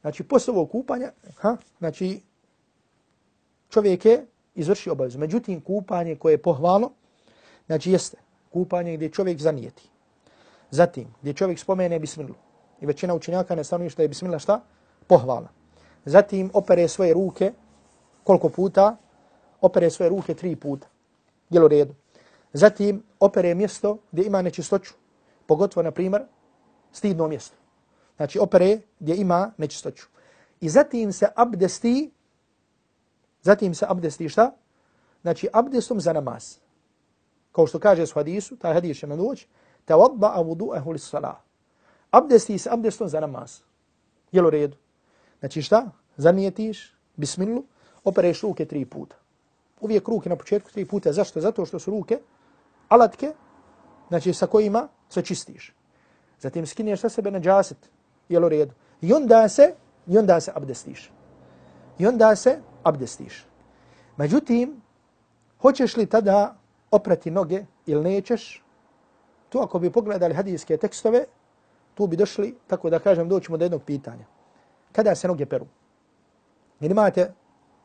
Znači, posle ovog kupanja, ha, znači, čovjek je izvršio obavezu. Međutim, kupanje koje je pohvalno, znači jeste kupanje gdje čovjek zanijeti. Zatim, gdje čovjek spomene bismilu. I većina učenjaka ne stanovi što je bismila šta? Pohvalna. Zatim, opere svoje ruke koliko puta? Opere svoje ruke tri puta. Jel redu? Zatim, opere mjesto gdje ima nečistoću. Pogotovo, na primjer, stidno mjesto znači opere gdje ima nečistoću. I zatim se abdesti, zatim se abdesti šta? Znači abdestom za namaz. Kao što kaže s hadisu, taj hadis će nam doći, tawadda wudu'ahu lis-salah. Abdesti se abdestom za namaz. Jel u redu? Znači šta? Zanijetiš, bismilu, opereš ruke tri puta. Uvijek ruke na početku tri puta. Zašto? Zato što su ruke alatke, znači sa kojima se čistiš. Zatim skinješ sa sebe na džaset, jel u redu. I onda se, i onda se abdestiš. I onda se abdestiš. Međutim, hoćeš li tada oprati noge ili nećeš, tu ako bi pogledali hadijske tekstove, tu bi došli, tako da kažem, doćemo do jednog pitanja. Kada se noge peru? Jer imate,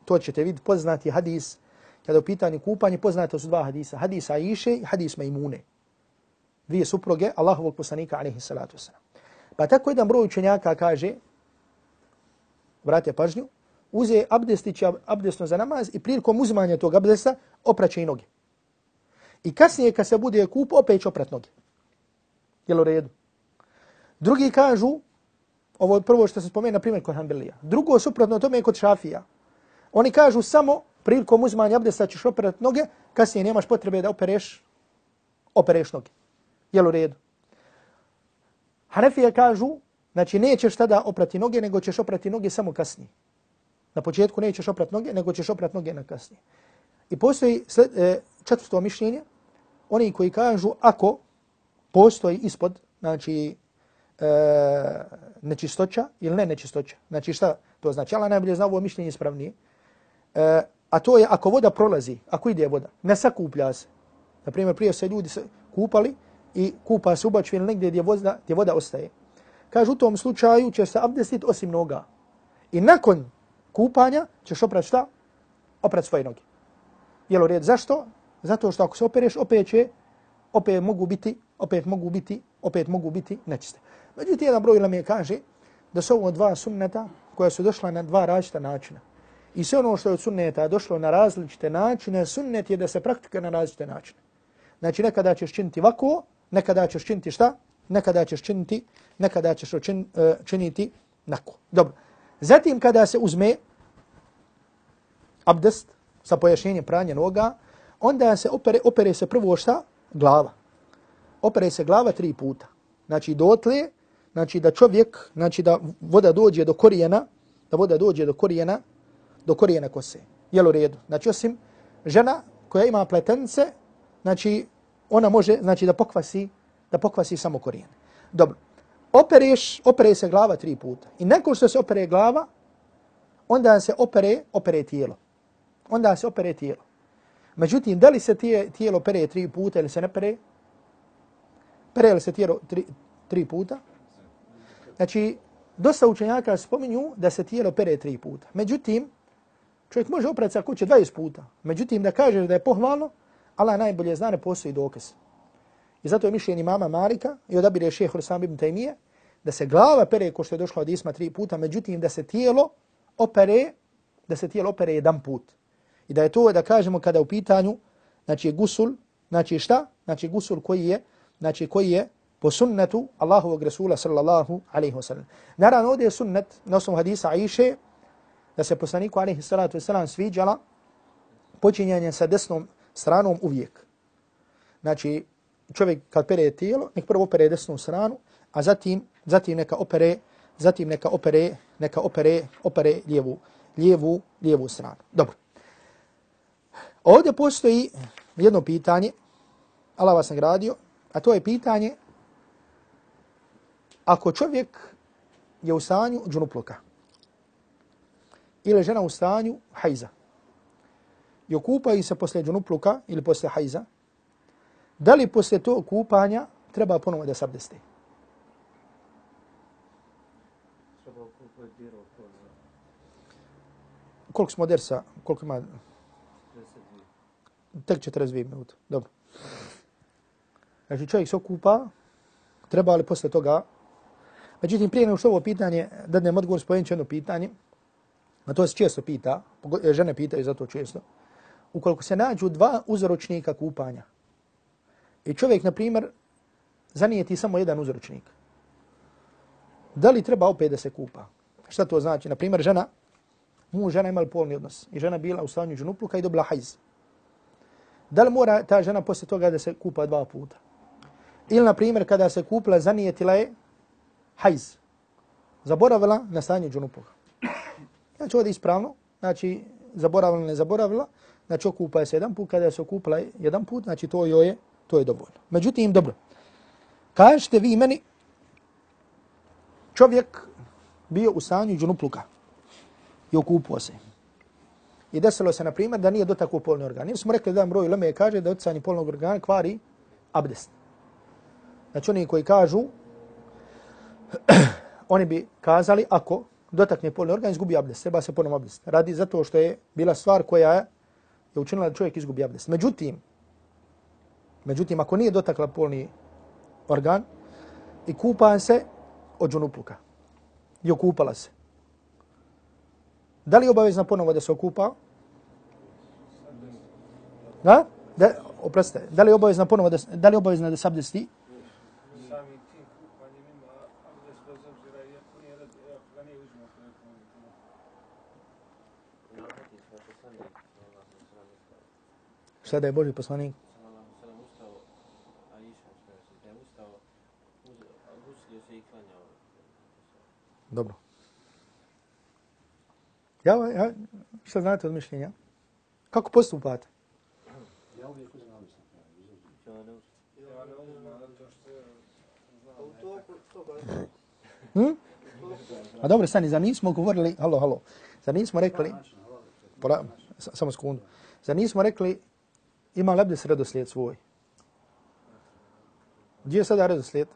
to ćete vidjeti, poznati hadis, kada u pitanju kupanje, poznate su dva hadisa. Hadis Aisha i hadis Majmune. Dvije supruge Allahovog poslanika, alaihi salatu wasalam. Pa tako jedan broj učenjaka kaže, vrate pažnju, uze abdestić abdestno za namaz i prilikom uzimanja tog abdesta opraće i noge. I kasnije kad se bude kup, opet će oprat noge. Jel u redu? Drugi kažu, ovo je prvo što se spomene, na primjer, kod Hanbelija. Drugo, suprotno tome je kod Šafija. Oni kažu samo prilikom uzimanja abdesta ćeš operat noge, kasnije nemaš potrebe da opereš, opereš noge. Jel u redu? Hanefije kažu, znači nećeš tada oprati noge, nego ćeš oprati noge samo kasnije. Na početku nećeš oprati noge, nego ćeš oprati noge na kasnije. I postoji sled, e, četvrto mišljenje, oni koji kažu ako postoji ispod, znači, e, nečistoća ili ne nečistoća. Znači šta to znači? Allah najbolje zna ovo mišljenje ispravnije. E, a to je ako voda prolazi, ako ide voda, ne sakuplja se. Na primjer, prije se ljudi se kupali i kupa se ubaču ili negdje gdje voda, gdje voda ostaje. Kaže, u tom slučaju će se abdestiti osim noga. I nakon kupanja ćeš oprati šta? Oprati svoje noge. Jel u red? Zašto? Zato što ako se opereš, opet će, opet mogu biti, opet mogu biti, opet mogu biti nečiste. Međutim, jedan broj mi je kaže da su ovo dva sunneta koja su došla na dva različita načina. I sve ono što je od sunneta došlo na različite načine, sunnet je da se praktika na različite načine. Znači, nekada ćeš činiti ovako, nekada ćeš činiti šta? Nekada ćeš činiti, nekada ćeš čin, uh, činiti nako. Dobro. Zatim, kada se uzme abdest sa pojašnjenjem pranja noga, onda se opere, opere se prvo šta? Glava. Opere se glava tri puta. Znači, dotle, znači da čovjek, znači da voda dođe do korijena, da voda dođe do korijena, do korijena kose. Jel u redu? Znači osim žena koja ima pletence, znači ona može znači da pokvasi, da pokvasi samo korijen. Dobro. Opereš, opere se glava tri puta. I nakon što se opere glava, onda se opere, opere tijelo. Onda se opere tijelo. Međutim, da li se tije, tijelo pere tri puta ili se ne pere? Pere li se tijelo tri, tri puta? Znači, dosta učenjaka spominju da se tijelo pere tri puta. Međutim, čovjek može oprati sa kuće 20 puta. Međutim, da kažeš da je pohvalno, Allah najbolje zna ne postoji dokaz. I zato je mišljenje mama Marika i odabire šehr Sam ibn Taymiye da se glava pere ko što je došlo od isma tri puta, međutim da se tijelo opere, da se tijelo opere jedan put. I da je to da kažemo kada u pitanju, znači gusul, znači šta? Znači gusul koji je, znači koji je po sunnetu Allahovog Rasula sallallahu alaihi wa sallam. Naravno, ovdje je sunnet na osnovu hadisa Aisha, da se poslaniku alaihi salatu wasalam sviđala počinjanje sa desnom stranom uvijek. Znači, čovjek kad pere tijelo, nek prvo opere desnu stranu, a zatim, zatim neka opere, zatim neka opere, neka opere, opere lijevu, lijevu, lijevu stranu. Dobro. Ovdje postoji jedno pitanje, Allah vas nagradio, a to je pitanje ako čovjek je u stanju džunupluka ili žena u stanju hajza i okupaju se posle džunupluka ili posle hajza, da li posle to kupanja treba ponovo da se abdeste? Koliko smo dersa? Koliko ima? Tek 42 minuta. Dobro. Znači čovjek se okupa, treba li posle toga Međutim, prije nego što ovo pitanje, da ne odgovor ću jedno pitanje, a to se često pita, žene pitaju za to često, ukoliko se nađu dva uzročnika kupanja i čovjek, na primjer, zanijeti samo jedan uzročnik, da li treba opet da se kupa? Šta to znači? Na primjer, žena, mu žena imala polni odnos i žena bila u stanju džunupluka i dobila hajz. Da li mora ta žena poslije toga da se kupa dva puta? Ili, na primjer, kada se kupila, zanijetila je hajz. Zaboravila na stanje džunupluka. Znači, ovdje ispravno, znači, zaboravila, ne zaboravila, znači, okupa je se jedan put, kada se okupila jedan put, znači, to joj je, to je dovoljno. Međutim, dobro, kažete vi meni, čovjek bio u stanju džunupluka i okupuo se. I desilo se, na primjer, da nije dotakao polni organ. Jer smo rekli da broj leme kaže da odsanje polnog organa kvari abdest. Znači, oni koji kažu, oni bi kazali, ako dotakne polni organ, izgubi abdest, treba se ponovno abdest. Radi zato što je bila stvar koja je je učinila da čovjek izgubi abdest. Međutim, međutim, ako nije dotakla polni organ i kupa se, od džunupluka i okupala se. Da li je obavezna ponovo da se okupa? Da? Da, oprostite, da li je obavezna ponovo da, da li je obavezna da se abdesti? Samim tim kupanjem ima abdest bez obzira iako nije red, iako ga nije uzmao prilikom ovog Šta da je Boži poslanik? Dobro. Ja, ja, šta znate od mišljenja? Kako postupate? Ja uvijek uzmem abdest. Ja ne uzmam zato što znam da Hm? A dobro, stani, za nismo govorili, halo, halo, za nismo rekli, pola, samo sekundu, za nismo rekli, ima li abdest redoslijed svoj? Gdje je sada redoslijed?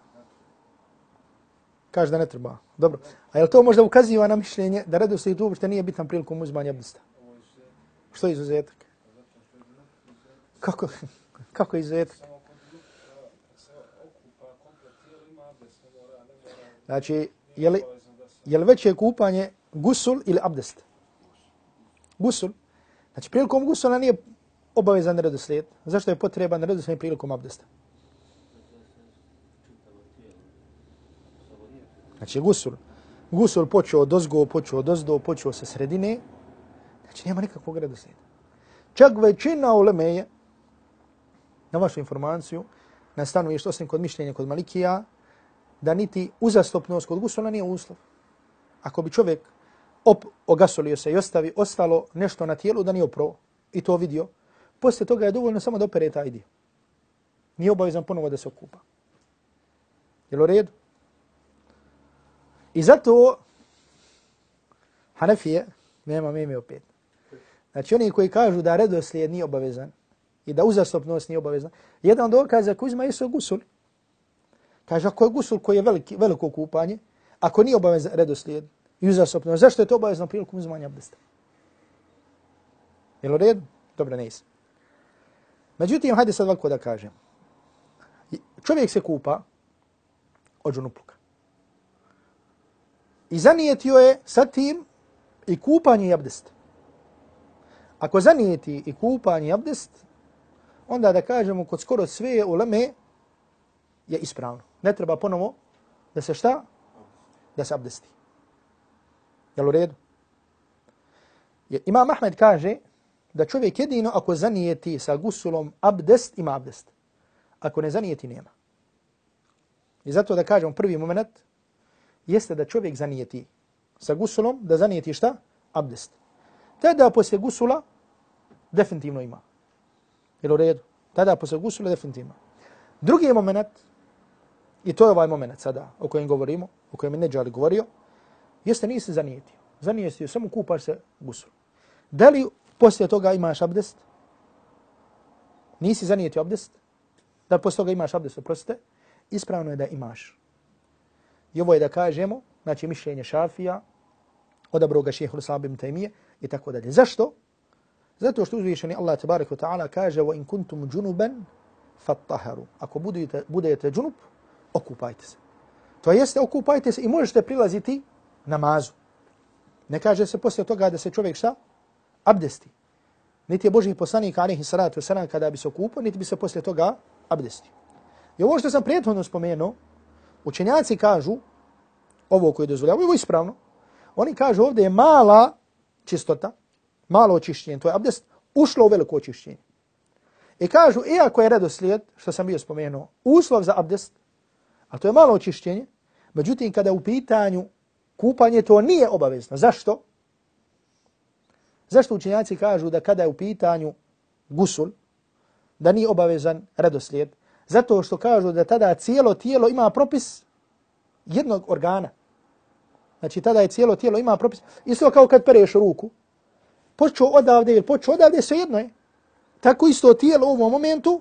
Kaže da ne treba. Dobro. A je li to možda ukaziva na mišljenje da redoslijed uopšte nije bitan prilikom uzmanja abdesta? Što je izuzetak? Kako, kako je izuzetak? samo ima Znači, je li, je li veće kupanje gusul ili abdest? Gusul. Znači, prilikom gusula nije obavezan redoslijed. Zašto je potreban redoslijed prilikom abdesta? Znači, gusul. Gusul počeo od ozgo, počeo od ozdo, počeo sa sredine. Znači, nema nikakvog redoslijeda. Čak većina ulemeje, na vašu informaciju, na stanovišt, osim kod mišljenja kod Malikija, da niti uzastopnost kod gusula nije uslov. Ako bi čovjek op, ogasolio se i ostavi ostalo nešto na tijelu da nije opro i to vidio, poslije toga je dovoljno samo da opere taj dio. Nije obavezan ponovo da se okupa. Jel u redu? I zato Hanefije, nema mimi opet. Znači oni koji kažu da redoslijed nije obavezan i da uzastopnost nije obavezan, jedan od dokaza koji uzma jesu gusul. Kaže, ako je gusul koji je veliki, veliko kupanje, ako nije obavezan redoslijed i uzastopnost, zašto je to obavezno prilikom uzmanja abdesta? Jel u redu? Dobro, ne jesam. Međutim, hajde sad ovako da kažem. Čovjek se kupa od džunupluka. I zanijetio je sa tim i kupanje i abdest. Ako zanijeti i kupanje i abdest, onda da kažemo kod skoro sve uleme je ispravno. Ne treba ponovo da se šta? Da se abdesti. Jel u redu? Imam Ahmed kaže da čovjek jedino ako zanijeti sa gusulom abdest, ima abdest. Ako ne zanijeti, nema. I zato da kažem prvi moment jeste da čovjek zanijeti sa gusulom, da zanijeti šta? Abdest. Tada poslije gusula definitivno ima. Jel u redu? Tada poslije gusula definitivno. Drugi moment, i to je ovaj moment sada o kojem govorimo, o kojem je Neđali govorio, jeste nisi zanijetio. Zanijetio, samo kupaš se gusul. Da li poslije toga imaš abdest? Nisi zanijeti abdest? Da poslije toga imaš abdest, oprostite? Ispravno je da imaš. I ovo je da kažemo, znači mišljenje šafija, odabro ga šehe Hussam ibn Taymije i tako dalje. Zašto? Zato što uzvišeni Allah tabarik wa ta'ala kaže wa in kuntum junuban fattaharu. Ako budete, budete džunup, okupajte se. To jeste okupajte se i možete prilaziti namazu. Ne kaže se poslije toga da se čovjek šta? Abdesti. Niti je Boži poslanik alaihi salatu wasalam kada bi se okupao, niti bi se poslije toga abdesti. I ovo što sam prijethodno spomenuo, učenjaci kažu, ovo koje dozvoljavaju, ovo je ispravno, oni kažu ovdje je mala čistota, malo očišćenje, to je abdest, ušlo u veliko očišćenje. I kažu, iako je redoslijed, što sam bio spomenuo, uslov za abdest, a to je malo očišćenje, međutim, kada u pitanju kupanje, to nije obavezno. Zašto? Zašto učenjaci kažu da kada je u pitanju gusul, da nije obavezan redoslijed? Zato što kažu da tada cijelo tijelo ima propis jednog organa. Znači tada je cijelo tijelo ima propis. Isto kao kad pereš ruku. Počeo odavde ili počeo odavde, sve jedno je. Tako isto tijelo u ovom momentu,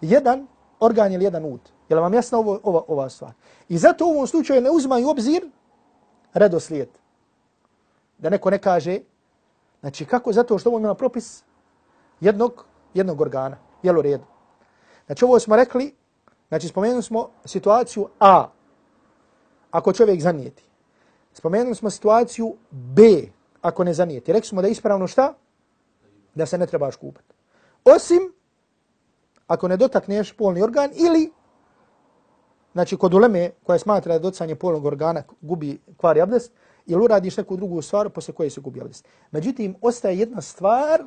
jedan organ ili jedan ud. Je li vam jasna ovo, ova, ova stvar? I zato u ovom slučaju ne uzimaju obzir redoslijed. Da neko ne kaže, znači kako? Zato što ovo ima propis jednog, jednog organa. Jel u redu? Znači ovo smo rekli, znači spomenuli smo situaciju A. ako čovjek zanijeti. Spomenuli smo situaciju B, ako ne zanijeti. Rekli smo da je ispravno šta? Da se ne trebaš kupati. Osim ako ne dotakneš polni organ ili znači kod uleme koja smatra da docanje polnog organa gubi kvari abdest, ili uradiš neku drugu stvar posle koje se gubi abdest. Međutim, ostaje jedna stvar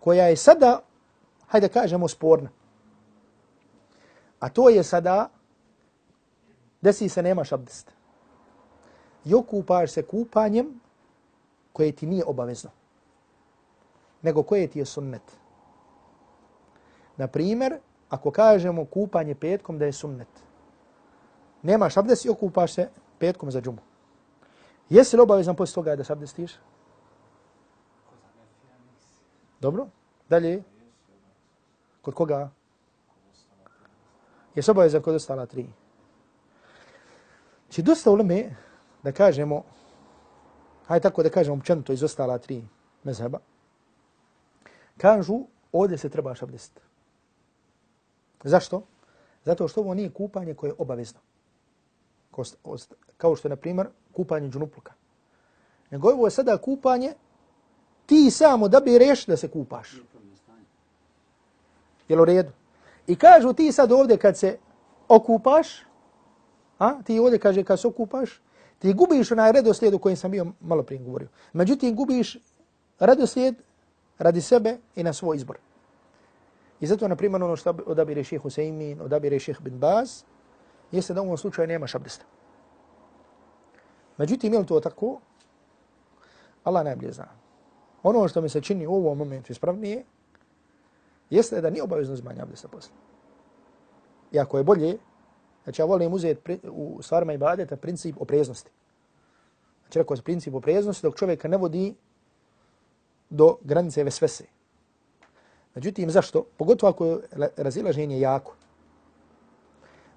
koja je sada, hajde kažemo, sporna. A to je sada, desi se nemaš abdest. I okupaš se kupanjem koje ti nije obavezno. Nego koje ti je sunnet. Na primjer, ako kažemo kupanje petkom da je sunnet. Nemaš abdest i okupaš se petkom za džumu. Jesi li obavezan poslije toga da se abdestiš? Dobro. Dalje. Kod koga? Jesi obavezan kod ostala tri? Či dosta uleme, da kažemo, hajde tako da kažemo općenito iz ostala tri mezheba, kažu, ovdje se trebaš abdestiti. Zašto? Zato što ovo nije kupanje koje je obavezno. Kao što je, na primjer, kupanje džunupluka. Nego ovo je sada kupanje, ti samo da bi reš da se kupaš. Jel u redu? I kažu ti sad ovdje kad se okupaš, a, ti ovdje kaže kad se okupaš, ti gubiš onaj redoslijed u kojem sam bio malo prije govorio. Međutim, gubiš redoslijed radi sebe i na svoj izbor. I zato, na primjer, ono što odabire šehe Huseymin, odabire šehe bin Baz, jeste da u ovom slučaju nemaš abdesta. Međutim, je li to tako? Allah najbolje zna. Ono što mi se čini u ovom momentu ispravnije, jeste da nije obavezno zmanje abdesta posle. I ako je bolje, znači ja volim uzeti u stvarima ibadeta princip opreznosti. Znači rekao se princip opreznosti dok čovjeka ne vodi do granice vesvese. Međutim, zašto? Pogotovo ako je razilaženje jako.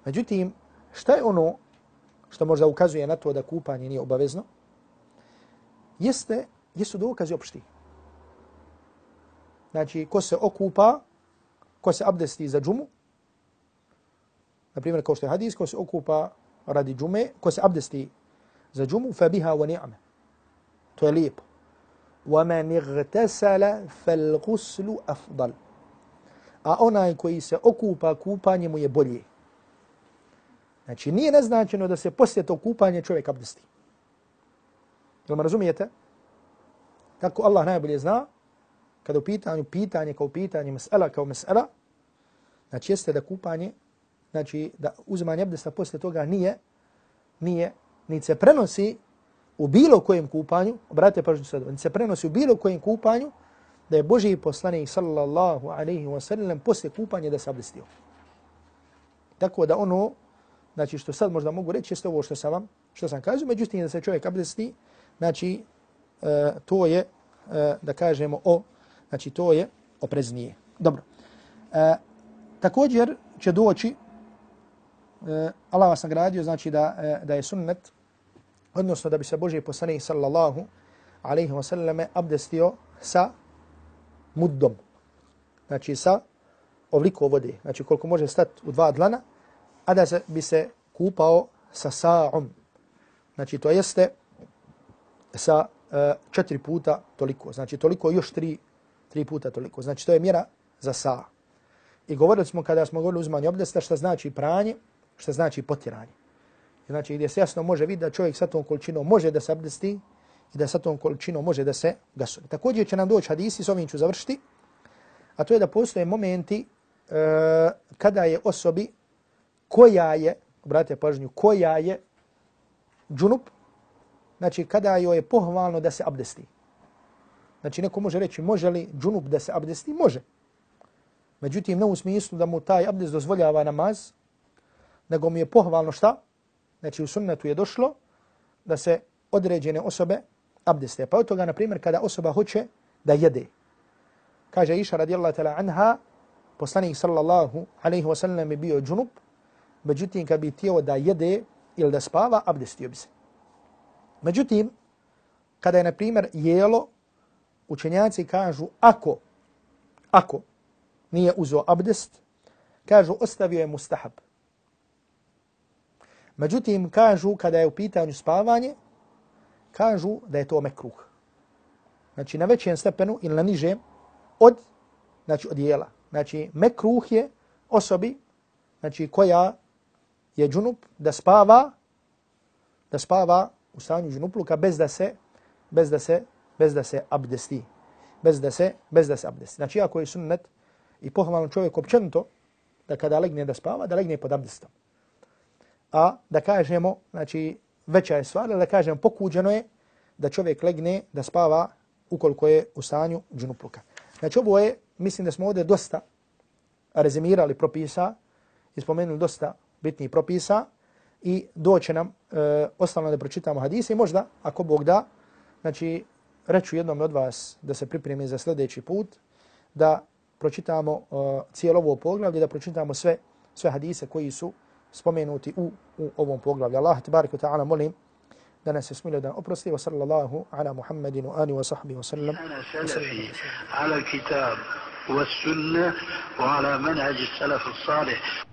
Međutim, šta je ono što možda ukazuje na to da kupanje nije obavezno? Jeste, jesu dokazi opšti. Znači, ko se okupa, ko se abdesti za džumu, na primjer, kao što je hadis, ko se okupa radi džume, ko se abdesti za džumu, fa biha wa ni'ame. To je lijepo. وَمَنْ اغْتَسَلَ فَالْغُسْلُ أَفْضَلُ A onaj koji se okupa kupanje mu je bolje. Znači, nije naznačeno da se poslije tog kupanja čovjek abdesti. Jel me razumijete? Kako Allah najbolje zna, kada u pitanju pitanje kao pitanje, mesela kao mesela, znači jeste da kupanje, znači da uzimanje abdesta poslije toga nije, nije, ni se prenosi u bilo kojem kupanju, obratite pažnju sad, ni se prenosi u bilo kojem kupanju, da je Boži poslanik sallallahu alaihi wa sallam poslije kupanja da se abdestio. Tako da ono, znači što sad možda mogu reći, jeste ovo što sam vam, što sam kazao, međutim da se čovjek abdesti, znači e, to je, e, da kažemo, o, znači to je opreznije. Dobro. E, također će doći, e, Allah vas nagradio, znači da, e, da je sunnet, odnosno da bi se Boži poslanih sallallahu alaihi wa sallame abdestio sa muddom. Znači sa ovliko vode, znači koliko može stati u dva dlana, a da se, bi se kupao sa sa'om. Znači to jeste sa e, četiri puta toliko. Znači toliko još tri, tri puta toliko. Znači to je mjera za sa. I govorili smo kada smo govorili uzmanje obdesta šta znači pranje, šta znači potiranje. Znači gdje se jasno može vidjeti da čovjek sa tom količinom može da se obdesti i da sa tom količinom može da se gasuje. Također će nam doći hadisi, s ovim ću završiti, a to je da postoje momenti e, kada je osobi koja je, obratite pažnju, koja je džunup, znači kada joj je pohvalno da se abdesti. Znači neko može reći može li džunup da se abdesti? Može. Međutim, ne u smislu da mu taj abdest dozvoljava namaz, nego mu je pohvalno šta? Znači u sunnetu je došlo da se određene osobe abdeste. Pa od toga, na primjer, kada osoba hoće da jede. Kaže Iša radijallahu ta'la anha, poslanik sallallahu alaihi wasallam je bio džunup, međutim, kad bi tijelo da jede ili da spava, abdestio bi se. Međutim, kada je, na primjer, jelo, učenjaci kažu, ako, ako nije uzo abdest, kažu, ostavio je mustahab. Međutim, kažu kada je u pitanju spavanje, kažu da je to mekruh. Znači na većem stepenu ili na nižem od, znači od jela. Znači mekruh je osobi znači koja je džunup da spava da spava u stanju džunupluka bez da se bez da se bez da se abdesti. Bez da se bez da se abdesti. Znači ako je sunnet i pohvalno čovjek općenito da kada legne da spava da legne pod abdestom. A da kažemo znači veća je stvar da kažemo pokuđeno je da čovjek legne da spava ukoliko je u stanju džunupluka. Znači ovo je mislim da smo ovdje dosta rezimirali propisa i spomenuli dosta bitnih propisa i doće nam e, ostalo da pročitamo hadise i možda, ako Bog da, znači, reću jednom od vas da se pripremi za sljedeći put, da pročitamo e, cijelo ovo poglavlje, da pročitamo sve, sve hadise koji su spomenuti u, u ovom poglavlju. Allah, tabarik wa ta'ala, molim da nas se smilio da oprosti. Wa sallallahu ala Muhammedinu, ani wa sahbihi wa sallam. على الكتاب والسنة وعلى منهج السلف الصالح